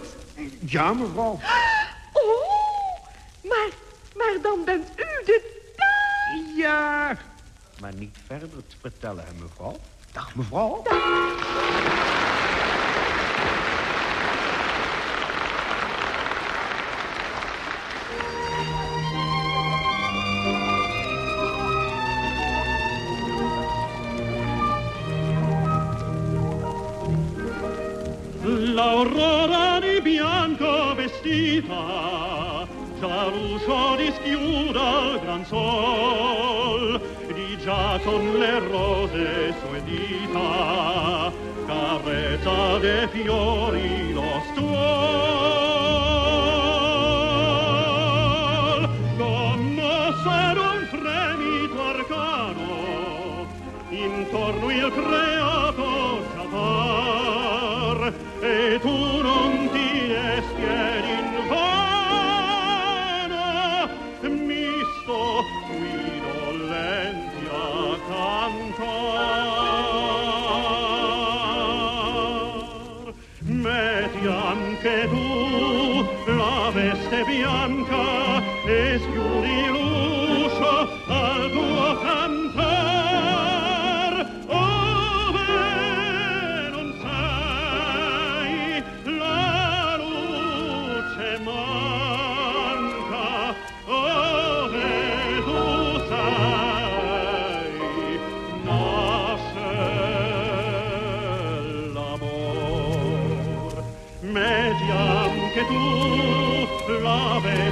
Ja, mevrouw. Oh, maar, maar dan bent u de... Ja, maar niet verder te vertellen, hè, mevrouw. Dag, mevrouw. L'aurora di bianco vestita, già l'uscio dischiuda il gran sol, di già con le rose sue dita, carezza dei fiori lo stuol. Commosso ad un fremito arcano, intorno il creato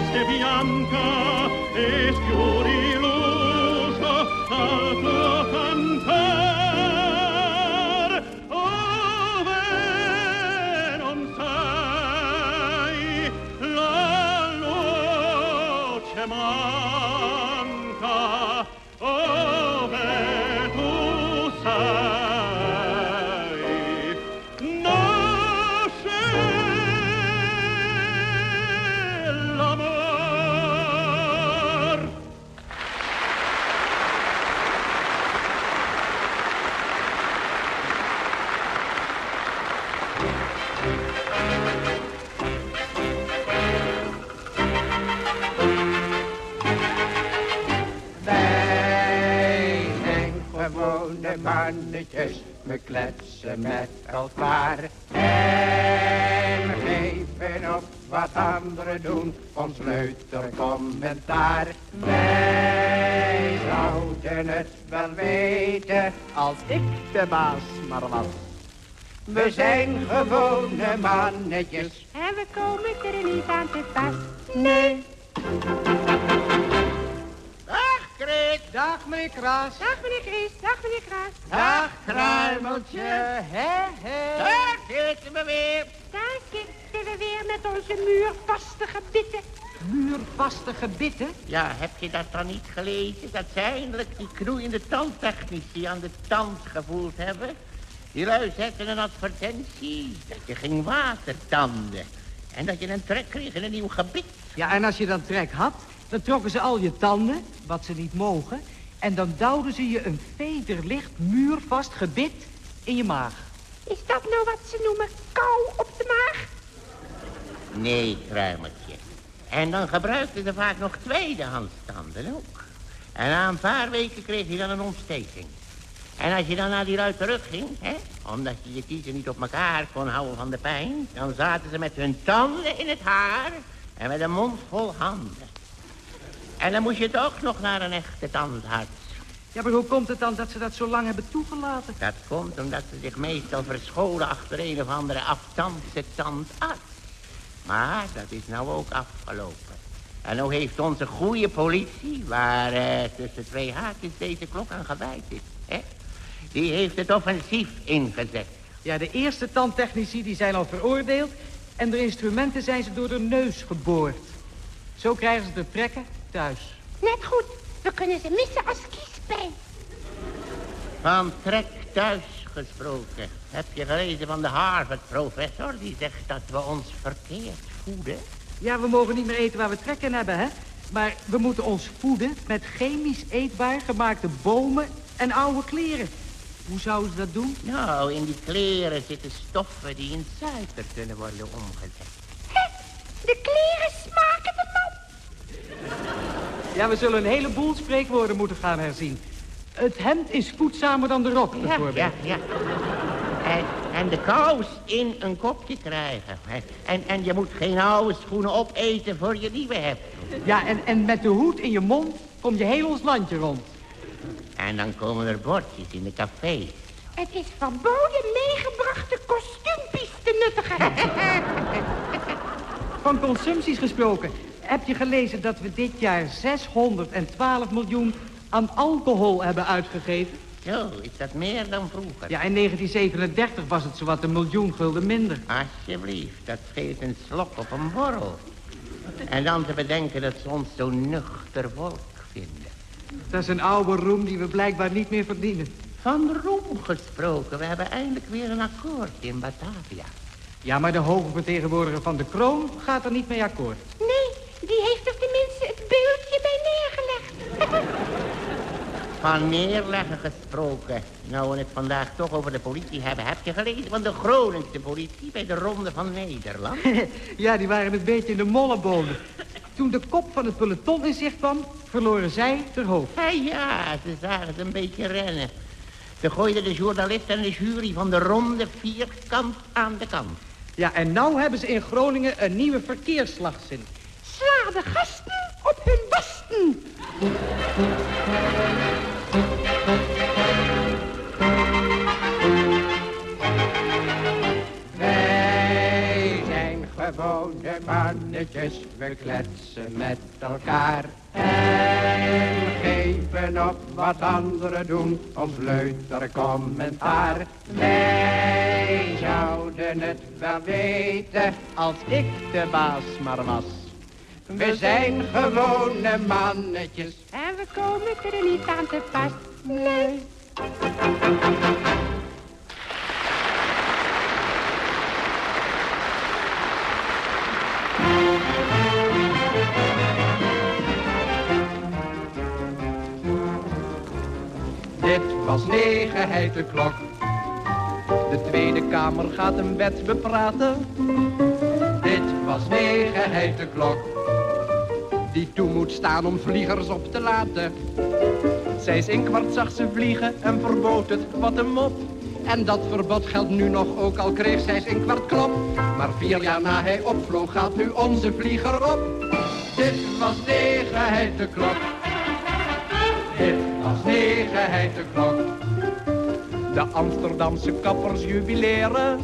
notte bianca. Wij zijn gewone mannetjes, we kletsen met elkaar. En geven op wat anderen doen, ons leuter commentaar. Wij zouden het wel weten, als ik de baas maar was. We zijn gewone mannetjes. En we komen er niet aan te pas. Nee. Dag Kreet, dag meneer Kras. Dag meneer Chris, dag meneer Kraas. Dag Kruimeltje, hè hè. Daar zitten we weer. Daar zitten we weer met onze muurvaste gebitten. Muurvaste gebitten? Ja, heb je dat dan niet gelezen? Dat ze eindelijk die knoeiende tandtechnici aan de tand gevoeld hebben. Die lui zetten een advertentie dat je ging watertanden. En dat je een trek kreeg in een nieuw gebit. Ja, en als je dan trek had, dan trokken ze al je tanden, wat ze niet mogen... en dan duwden ze je een vederlicht muurvast gebit in je maag. Is dat nou wat ze noemen kou op de maag? Nee, kruimeltje. En dan gebruikten ze vaak nog tweedehands tanden ook. En na een paar weken kreeg je dan een ontsteking. En als je dan naar die ruit terugging, hè, omdat je je kiezen niet op elkaar kon houden van de pijn... dan zaten ze met hun tanden in het haar en met een mond vol handen. En dan moest je toch nog naar een echte tandarts. Ja, maar hoe komt het dan dat ze dat zo lang hebben toegelaten? Dat komt omdat ze zich meestal verscholen achter een of andere aftandse tandarts. Maar dat is nou ook afgelopen. En nou heeft onze goede politie, waar eh, tussen twee haakjes deze klok aan gewijd is, hè? Die heeft het offensief ingezet. Ja, de eerste tandtechnici die zijn al veroordeeld... en de instrumenten zijn ze door de neus geboord. Zo krijgen ze de trekken thuis. Net goed. We kunnen ze missen als kiespijn. Van trek thuis gesproken. Heb je gelezen van de Harvard-professor... die zegt dat we ons verkeerd voeden? Ja, we mogen niet meer eten waar we trek in hebben, hè? Maar we moeten ons voeden met chemisch eetbaar gemaakte bomen en oude kleren. Hoe zouden ze dat doen? Nou, in die kleren zitten stoffen die in suiker kunnen worden omgezet. De kleren smaken de man. Ja, we zullen een heleboel spreekwoorden moeten gaan herzien. Het hemd is voedzamer dan de rok, Ja, bijvoorbeeld. ja, ja. En, en de kous in een kopje krijgen. hè. En, en je moet geen oude schoenen opeten voor je nieuwe hebt. Ja, en, en met de hoed in je mond kom je heel ons landje rond. En dan komen er bordjes in de cafés. Het is verboden meegebrachte kostuumpies te nuttigen. Van consumpties gesproken. Heb je gelezen dat we dit jaar 612 miljoen aan alcohol hebben uitgegeven? Zo, is dat meer dan vroeger? Ja, in 1937 was het zowat een miljoen gulden minder. Alsjeblieft, dat geeft een slok op een borrel. En dan te bedenken dat ze ons zo nuchter volk vinden. Dat is een oude roem die we blijkbaar niet meer verdienen. Van roem gesproken, we hebben eindelijk weer een akkoord in Batavia. Ja, maar de hoge vertegenwoordiger van de kroon gaat er niet mee akkoord. Nee, die heeft er tenminste het beeldje bij neergelegd. Van neerleggen gesproken. Nou, we het vandaag toch over de politie hebben. Heb je gelezen van de Groningse politie bij de Ronde van Nederland? ja, die waren een beetje in de mollebonen. Toen de kop van het peloton in zicht kwam, verloren zij ter hoofd. Ja, ja, ze zagen het een beetje rennen. Ze gooiden de journalist en de jury van de ronde vierkant aan de kant. Ja, en nou hebben ze in Groningen een nieuwe verkeersslagzin. Sla de gasten op hun basten. Gewone mannetjes, we kletsen met elkaar. En geven op wat anderen doen, ons leuter commentaar. Wij zouden het wel weten, als ik de baas maar was. We zijn gewone mannetjes. En we komen er niet aan te pas. Nee. Negenheid de klok. De Tweede Kamer gaat een wet bepraten. Dit was negenheid de klok. Die toe moet staan om vliegers op te laten. Zij is in kwart zag ze vliegen en verbood het, wat een mop. En dat verbod geldt nu nog, ook al kreeg zij in kwart klop. Maar vier jaar na hij opvloog, gaat nu onze vlieger op. Dit was negenheid de klok. Dit was negenheid de klok. De Amsterdamse kappers jubileren.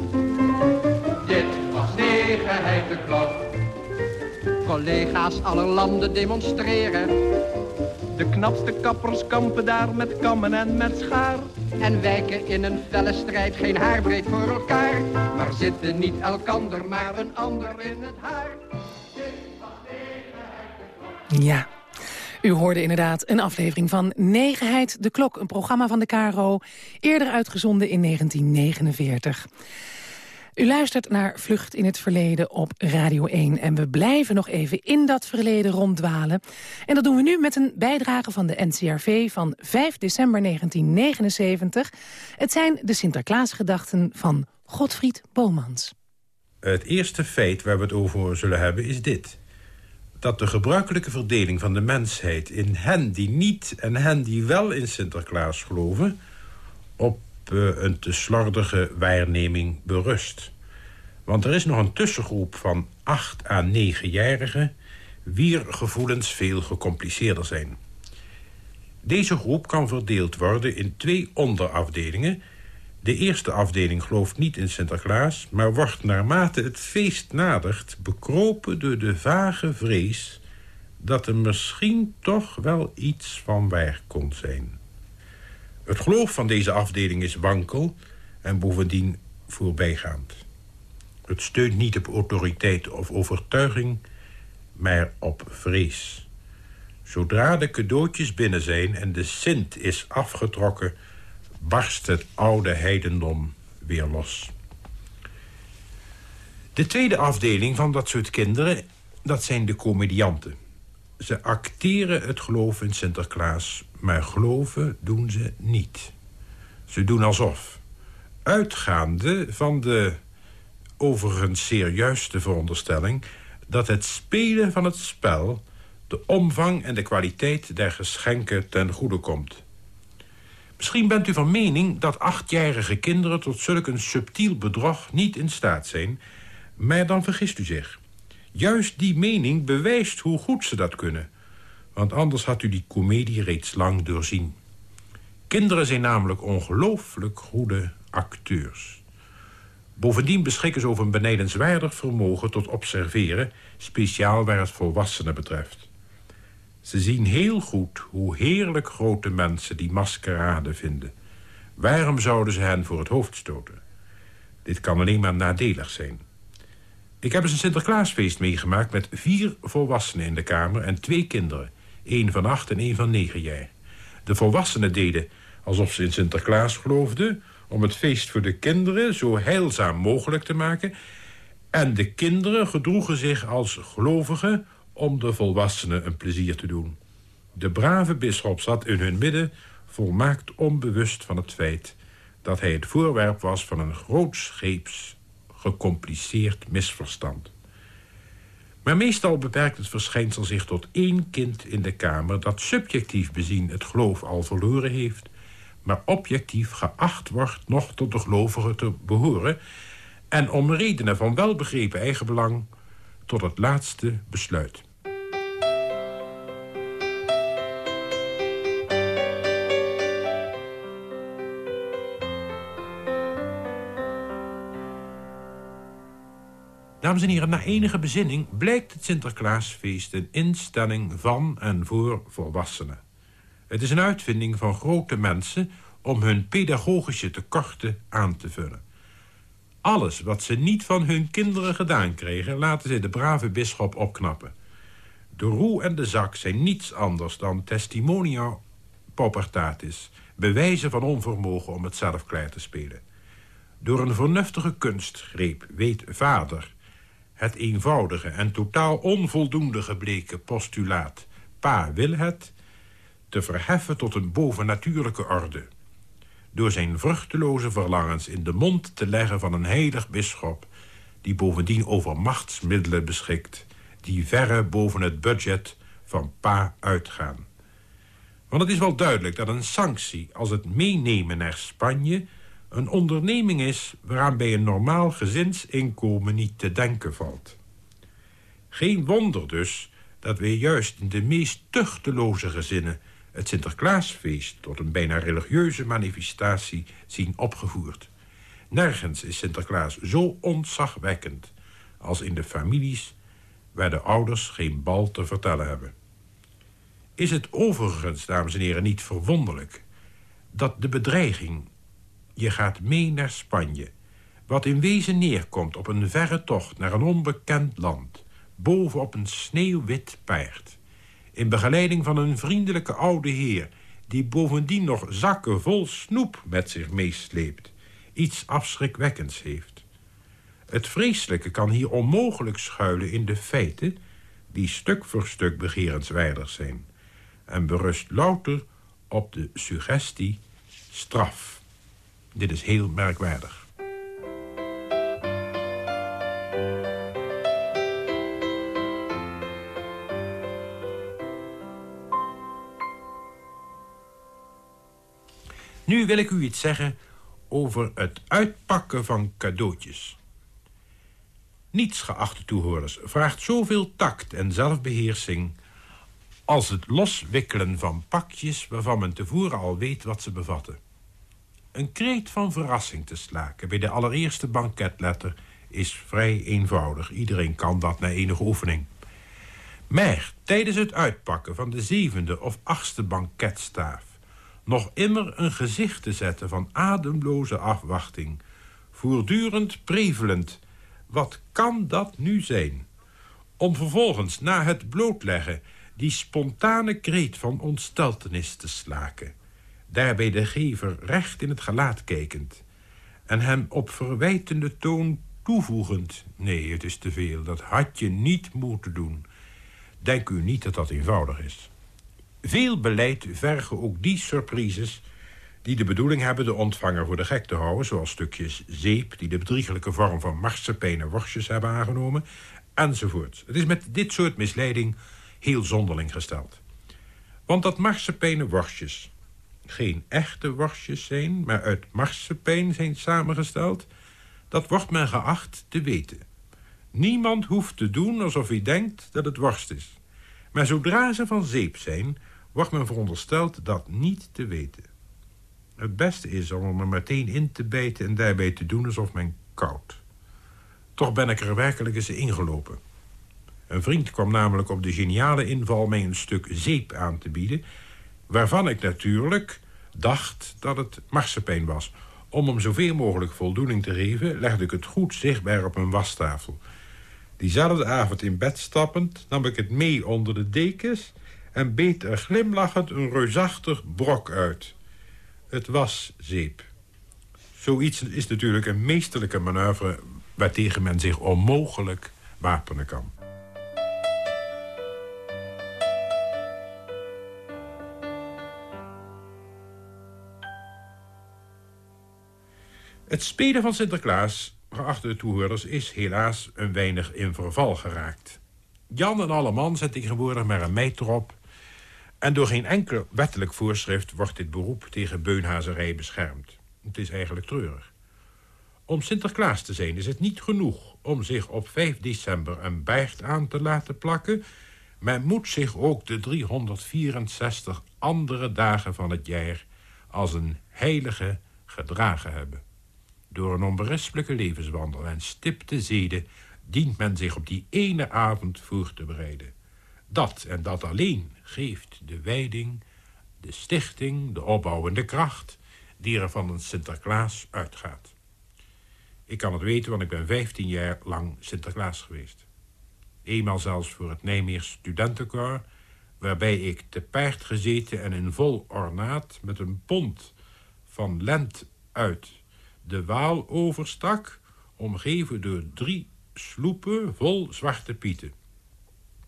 Dit was negenheid de klok. Collega's aller landen demonstreren. De knapste kappers kampen daar met kammen en met schaar. En wijken in een felle strijd geen haarbreed voor elkaar. Maar zitten niet elkander, maar een ander in het haar. Ja. U hoorde inderdaad een aflevering van Negenheid de Klok, een programma van de KRO, eerder uitgezonden in 1949. U luistert naar Vlucht in het Verleden op Radio 1. En we blijven nog even in dat verleden ronddwalen. En dat doen we nu met een bijdrage van de NCRV van 5 december 1979. Het zijn de Sinterklaasgedachten van Godfried Bomans. Het eerste feit waar we het over zullen hebben is dit. Dat de gebruikelijke verdeling van de mensheid in hen die niet en hen die wel in Sinterklaas geloven... op uh, een te slordige waarneming berust. Want er is nog een tussengroep van 8 à 9-jarigen... wier gevoelens veel gecompliceerder zijn. Deze groep kan verdeeld worden in twee onderafdelingen. De eerste afdeling gelooft niet in Sinterklaas... maar wordt naarmate het feest nadert bekropen door de vage vrees... dat er misschien toch wel iets van waar kon zijn. Het geloof van deze afdeling is wankel... en bovendien voorbijgaand. Het steunt niet op autoriteit of overtuiging, maar op vrees. Zodra de cadeautjes binnen zijn en de Sint is afgetrokken... barst het oude heidendom weer los. De tweede afdeling van dat soort kinderen, dat zijn de comedianten. Ze acteren het geloof in Sinterklaas, maar geloven doen ze niet. Ze doen alsof. Uitgaande van de overigens zeer juiste veronderstelling... dat het spelen van het spel de omvang en de kwaliteit der geschenken ten goede komt. Misschien bent u van mening dat achtjarige kinderen... tot zulk een subtiel bedrog niet in staat zijn... maar dan vergist u zich. Juist die mening bewijst hoe goed ze dat kunnen. Want anders had u die komedie reeds lang doorzien. Kinderen zijn namelijk ongelooflijk goede acteurs. Bovendien beschikken ze over een benijdenswaardig vermogen tot observeren... speciaal waar het volwassenen betreft. Ze zien heel goed hoe heerlijk grote mensen die maskerade vinden. Waarom zouden ze hen voor het hoofd stoten? Dit kan alleen maar nadelig zijn. Ik heb eens een Sinterklaasfeest meegemaakt met vier volwassenen in de kamer en twee kinderen. één van acht en één van negen jaar. De volwassenen deden alsof ze in Sinterklaas geloofden... om het feest voor de kinderen zo heilzaam mogelijk te maken... en de kinderen gedroegen zich als gelovigen om de volwassenen een plezier te doen. De brave bisschop zat in hun midden volmaakt onbewust van het feit... dat hij het voorwerp was van een grootscheeps gecompliceerd misverstand. Maar meestal beperkt het verschijnsel zich tot één kind in de kamer... dat subjectief bezien het geloof al verloren heeft... maar objectief geacht wordt nog tot de gelovigen te behoren... en om redenen van welbegrepen eigenbelang tot het laatste besluit. Dames en heren, na enige bezinning blijkt het Sinterklaasfeest een instelling van en voor volwassenen. Het is een uitvinding van grote mensen om hun pedagogische tekorten aan te vullen. Alles wat ze niet van hun kinderen gedaan kregen... laten ze de brave bisschop opknappen. De roe en de zak zijn niets anders dan testimonia paupertatis... bewijzen van onvermogen om het zelf klaar te spelen. Door een vernuftige kunstgreep weet vader het eenvoudige en totaal onvoldoende gebleken postulaat... pa wil het, te verheffen tot een bovennatuurlijke orde. Door zijn vruchteloze verlangens in de mond te leggen van een heilig bisschop... die bovendien over machtsmiddelen beschikt... die verre boven het budget van pa uitgaan. Want het is wel duidelijk dat een sanctie als het meenemen naar Spanje een onderneming is waaraan bij een normaal gezinsinkomen niet te denken valt. Geen wonder dus dat wij juist in de meest tuchteloze gezinnen... het Sinterklaasfeest tot een bijna religieuze manifestatie zien opgevoerd. Nergens is Sinterklaas zo ontzagwekkend als in de families... waar de ouders geen bal te vertellen hebben. Is het overigens, dames en heren, niet verwonderlijk... dat de bedreiging je gaat mee naar Spanje. Wat in wezen neerkomt op een verre tocht naar een onbekend land. Boven op een sneeuwwit paard. In begeleiding van een vriendelijke oude heer... die bovendien nog zakken vol snoep met zich meesleept. Iets afschrikwekkends heeft. Het vreselijke kan hier onmogelijk schuilen in de feiten... die stuk voor stuk begerenswaardig zijn. En berust louter op de suggestie straf. Dit is heel merkwaardig. Nu wil ik u iets zeggen over het uitpakken van cadeautjes. Niets, geachte toehoorders, vraagt zoveel tact en zelfbeheersing... als het loswikkelen van pakjes waarvan men tevoren al weet wat ze bevatten. Een kreet van verrassing te slaken bij de allereerste banketletter is vrij eenvoudig. Iedereen kan dat na enige oefening. Maar tijdens het uitpakken van de zevende of achtste banketstaaf... nog immer een gezicht te zetten van ademloze afwachting... Voortdurend prevelend. Wat kan dat nu zijn? Om vervolgens, na het blootleggen... die spontane kreet van ontsteltenis te slaken. Daarbij de gever recht in het gelaat kijkend. En hem op verwijtende toon toevoegend... nee, het is te veel, dat had je niet moeten doen. Denk u niet dat dat eenvoudig is. Veel beleid vergen ook die surprises die de bedoeling hebben de ontvanger voor de gek te houden... zoals stukjes zeep die de bedriegelijke vorm van marsepeinen worstjes hebben aangenomen... enzovoort. Het is met dit soort misleiding heel zonderling gesteld. Want dat marsepeinen worstjes geen echte worstjes zijn... maar uit marsepein zijn samengesteld... dat wordt men geacht te weten. Niemand hoeft te doen alsof hij denkt dat het worst is. Maar zodra ze van zeep zijn, wordt men verondersteld dat niet te weten. Het beste is om er meteen in te bijten en daarbij te doen alsof men koud. Toch ben ik er werkelijk eens ingelopen. Een vriend kwam namelijk op de geniale inval mij een stuk zeep aan te bieden... waarvan ik natuurlijk dacht dat het marsepein was. Om hem zoveel mogelijk voldoening te geven... legde ik het goed zichtbaar op een wastafel. Diezelfde avond in bed stappend nam ik het mee onder de dekens... en beet er glimlachend een reusachtig brok uit. Het was zeep. Zoiets is natuurlijk een meesterlijke manoeuvre... waartegen men zich onmogelijk wapenen kan. Het spelen van Sinterklaas, geachte toehoorders, is helaas een weinig in verval geraakt. Jan en alle man zet tegenwoordig maar een meid erop... en door geen enkel wettelijk voorschrift wordt dit beroep tegen beunhazerij beschermd. Het is eigenlijk treurig. Om Sinterklaas te zijn is het niet genoeg om zich op 5 december een bijt aan te laten plakken... men moet zich ook de 364 andere dagen van het jaar als een heilige gedragen hebben. Door een onberispelijke levenswandel en stipte zeden... dient men zich op die ene avond voor te bereiden. Dat en dat alleen geeft de wijding, de stichting, de opbouwende kracht... die er van een Sinterklaas uitgaat. Ik kan het weten, want ik ben 15 jaar lang Sinterklaas geweest. Eenmaal zelfs voor het Nijmeers studentenkoor... waarbij ik te paard gezeten en in vol ornaat... met een pont van lent uit de Waal overstak... omgeven door drie sloepen vol zwarte pieten.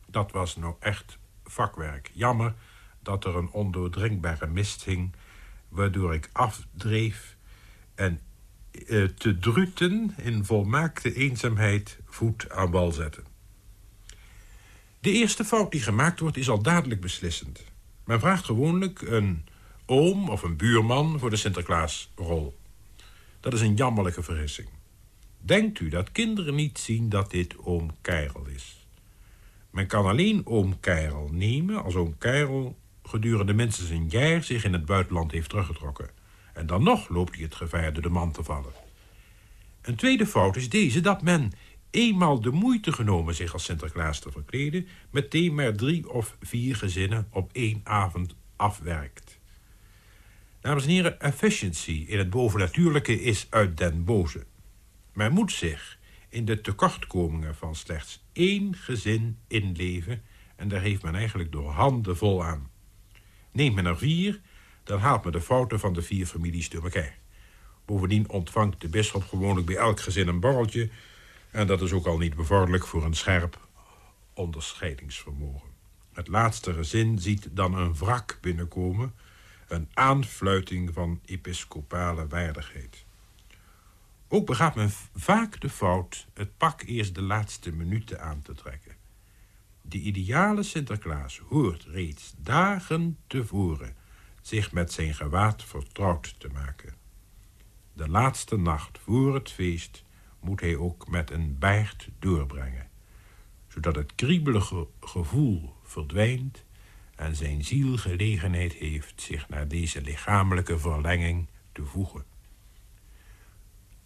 Dat was nou echt vakwerk. Jammer dat er een ondoordringbare mist hing... waardoor ik afdreef en eh, te druten in volmaakte eenzaamheid voet aan wal zette. De eerste fout die gemaakt wordt is al dadelijk beslissend. Men vraagt gewoonlijk een oom of een buurman voor de Sinterklaasrol. Dat is een jammerlijke vergissing. Denkt u dat kinderen niet zien dat dit oom Keirel is? Men kan alleen oom Keirel nemen als oom Keirel gedurende minstens een jaar zich in het buitenland heeft teruggetrokken. En dan nog loopt hij het gevaar door de man te vallen. Een tweede fout is deze, dat men eenmaal de moeite genomen zich als Sinterklaas te verkleden... meteen maar drie of vier gezinnen op één avond afwerkt. Dames en heren, efficiency in het bovennatuurlijke is uit den boze. Men moet zich in de tekortkomingen van slechts één gezin inleven... en daar heeft men eigenlijk door handen vol aan. Neemt men er vier, dan haalt men de fouten van de vier families door elkaar. Bovendien ontvangt de bisschop gewoonlijk bij elk gezin een borreltje... en dat is ook al niet bevorderlijk voor een scherp onderscheidingsvermogen. Het laatste gezin ziet dan een wrak binnenkomen een aanfluiting van episcopale waardigheid. Ook begaat men vaak de fout het pak eerst de laatste minuten aan te trekken. De ideale Sinterklaas hoort reeds dagen tevoren zich met zijn gewaad vertrouwd te maken. De laatste nacht voor het feest moet hij ook met een baard doorbrengen, zodat het kriebelige gevoel verdwijnt en zijn ziel gelegenheid heeft zich naar deze lichamelijke verlenging te voegen.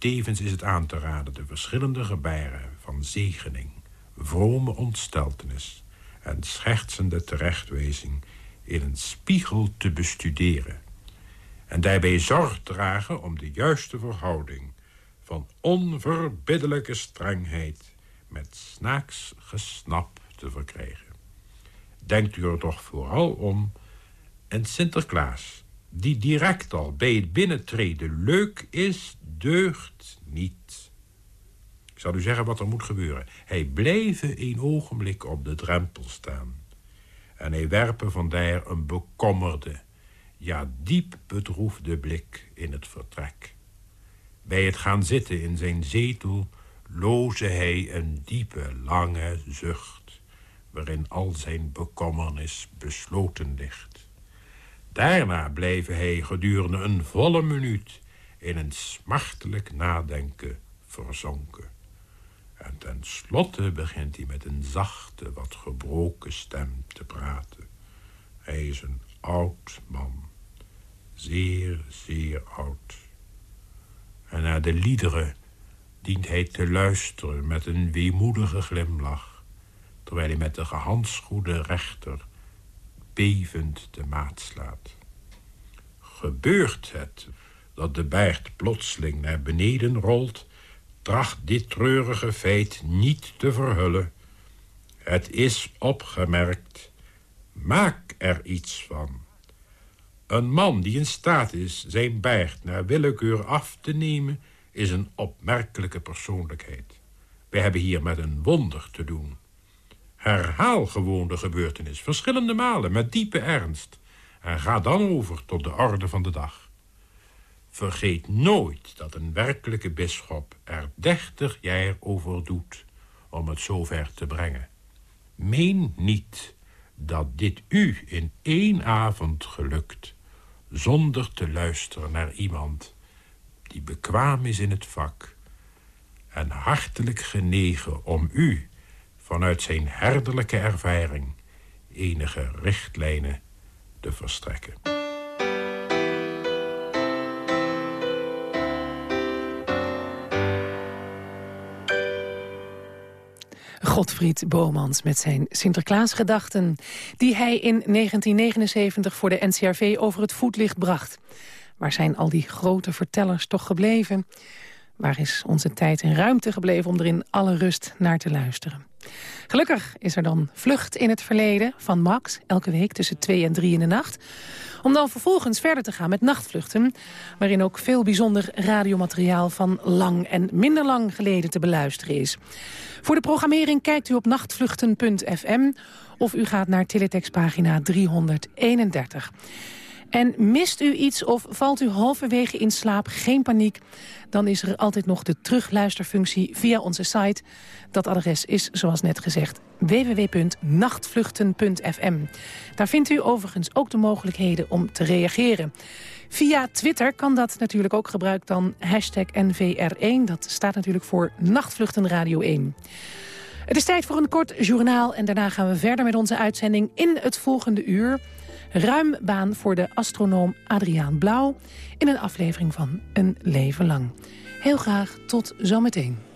Tevens is het aan te raden de verschillende gebaren van zegening, vrome ontsteltenis en schertsende terechtwijzing in een spiegel te bestuderen en daarbij zorg dragen om de juiste verhouding van onverbiddelijke strengheid met snaaks gesnap te verkrijgen. Denkt u er toch vooral om en Sinterklaas, die direct al bij het binnentreden leuk is, deugt niet. Ik zal u zeggen wat er moet gebeuren. Hij blijven een ogenblik op de drempel staan. En hij werpen vandaar een bekommerde, ja diep bedroefde blik in het vertrek. Bij het gaan zitten in zijn zetel loze hij een diepe, lange zucht... waarin al zijn bekommernis besloten ligt. Daarna blijven hij gedurende een volle minuut... in een smartelijk nadenken verzonken. En tenslotte begint hij met een zachte, wat gebroken stem te praten. Hij is een oud man. Zeer, zeer oud. En naar de liederen dient hij te luisteren met een weemoedige glimlach... terwijl hij met de gehandschoede rechter bevend de maat slaat. Gebeurt het dat de baard plotseling naar beneden rolt... tracht dit treurige feit niet te verhullen. Het is opgemerkt. Maak er iets van. Een man die in staat is zijn baard naar willekeur af te nemen... is een opmerkelijke persoonlijkheid. Wij hebben hier met een wonder te doen. Herhaal gewoon de gebeurtenis, verschillende malen, met diepe ernst. En ga dan over tot de orde van de dag. Vergeet nooit dat een werkelijke bisschop er dertig jaar over doet... om het zover te brengen. Meen niet dat dit u in één avond gelukt... zonder te luisteren naar iemand die bekwaam is in het vak... en hartelijk genegen om u vanuit zijn herderlijke ervaring enige richtlijnen te verstrekken. Godfried Bomans met zijn Sinterklaasgedachten... die hij in 1979 voor de NCRV over het voetlicht bracht. Waar zijn al die grote vertellers toch gebleven? Waar is onze tijd en ruimte gebleven om er in alle rust naar te luisteren? Gelukkig is er dan Vlucht in het Verleden van Max, elke week tussen 2 en 3 in de nacht. Om dan vervolgens verder te gaan met nachtvluchten... waarin ook veel bijzonder radiomateriaal van lang en minder lang geleden te beluisteren is. Voor de programmering kijkt u op nachtvluchten.fm of u gaat naar teletextpagina 331. En mist u iets of valt u halverwege in slaap, geen paniek... dan is er altijd nog de terugluisterfunctie via onze site. Dat adres is, zoals net gezegd, www.nachtvluchten.fm. Daar vindt u overigens ook de mogelijkheden om te reageren. Via Twitter kan dat natuurlijk ook gebruikt dan hashtag NVR1. Dat staat natuurlijk voor Nachtvluchten Radio 1. Het is tijd voor een kort journaal en daarna gaan we verder met onze uitzending in het volgende uur... Ruim baan voor de astronoom Adriaan Blauw... in een aflevering van Een Leven Lang. Heel graag tot zometeen.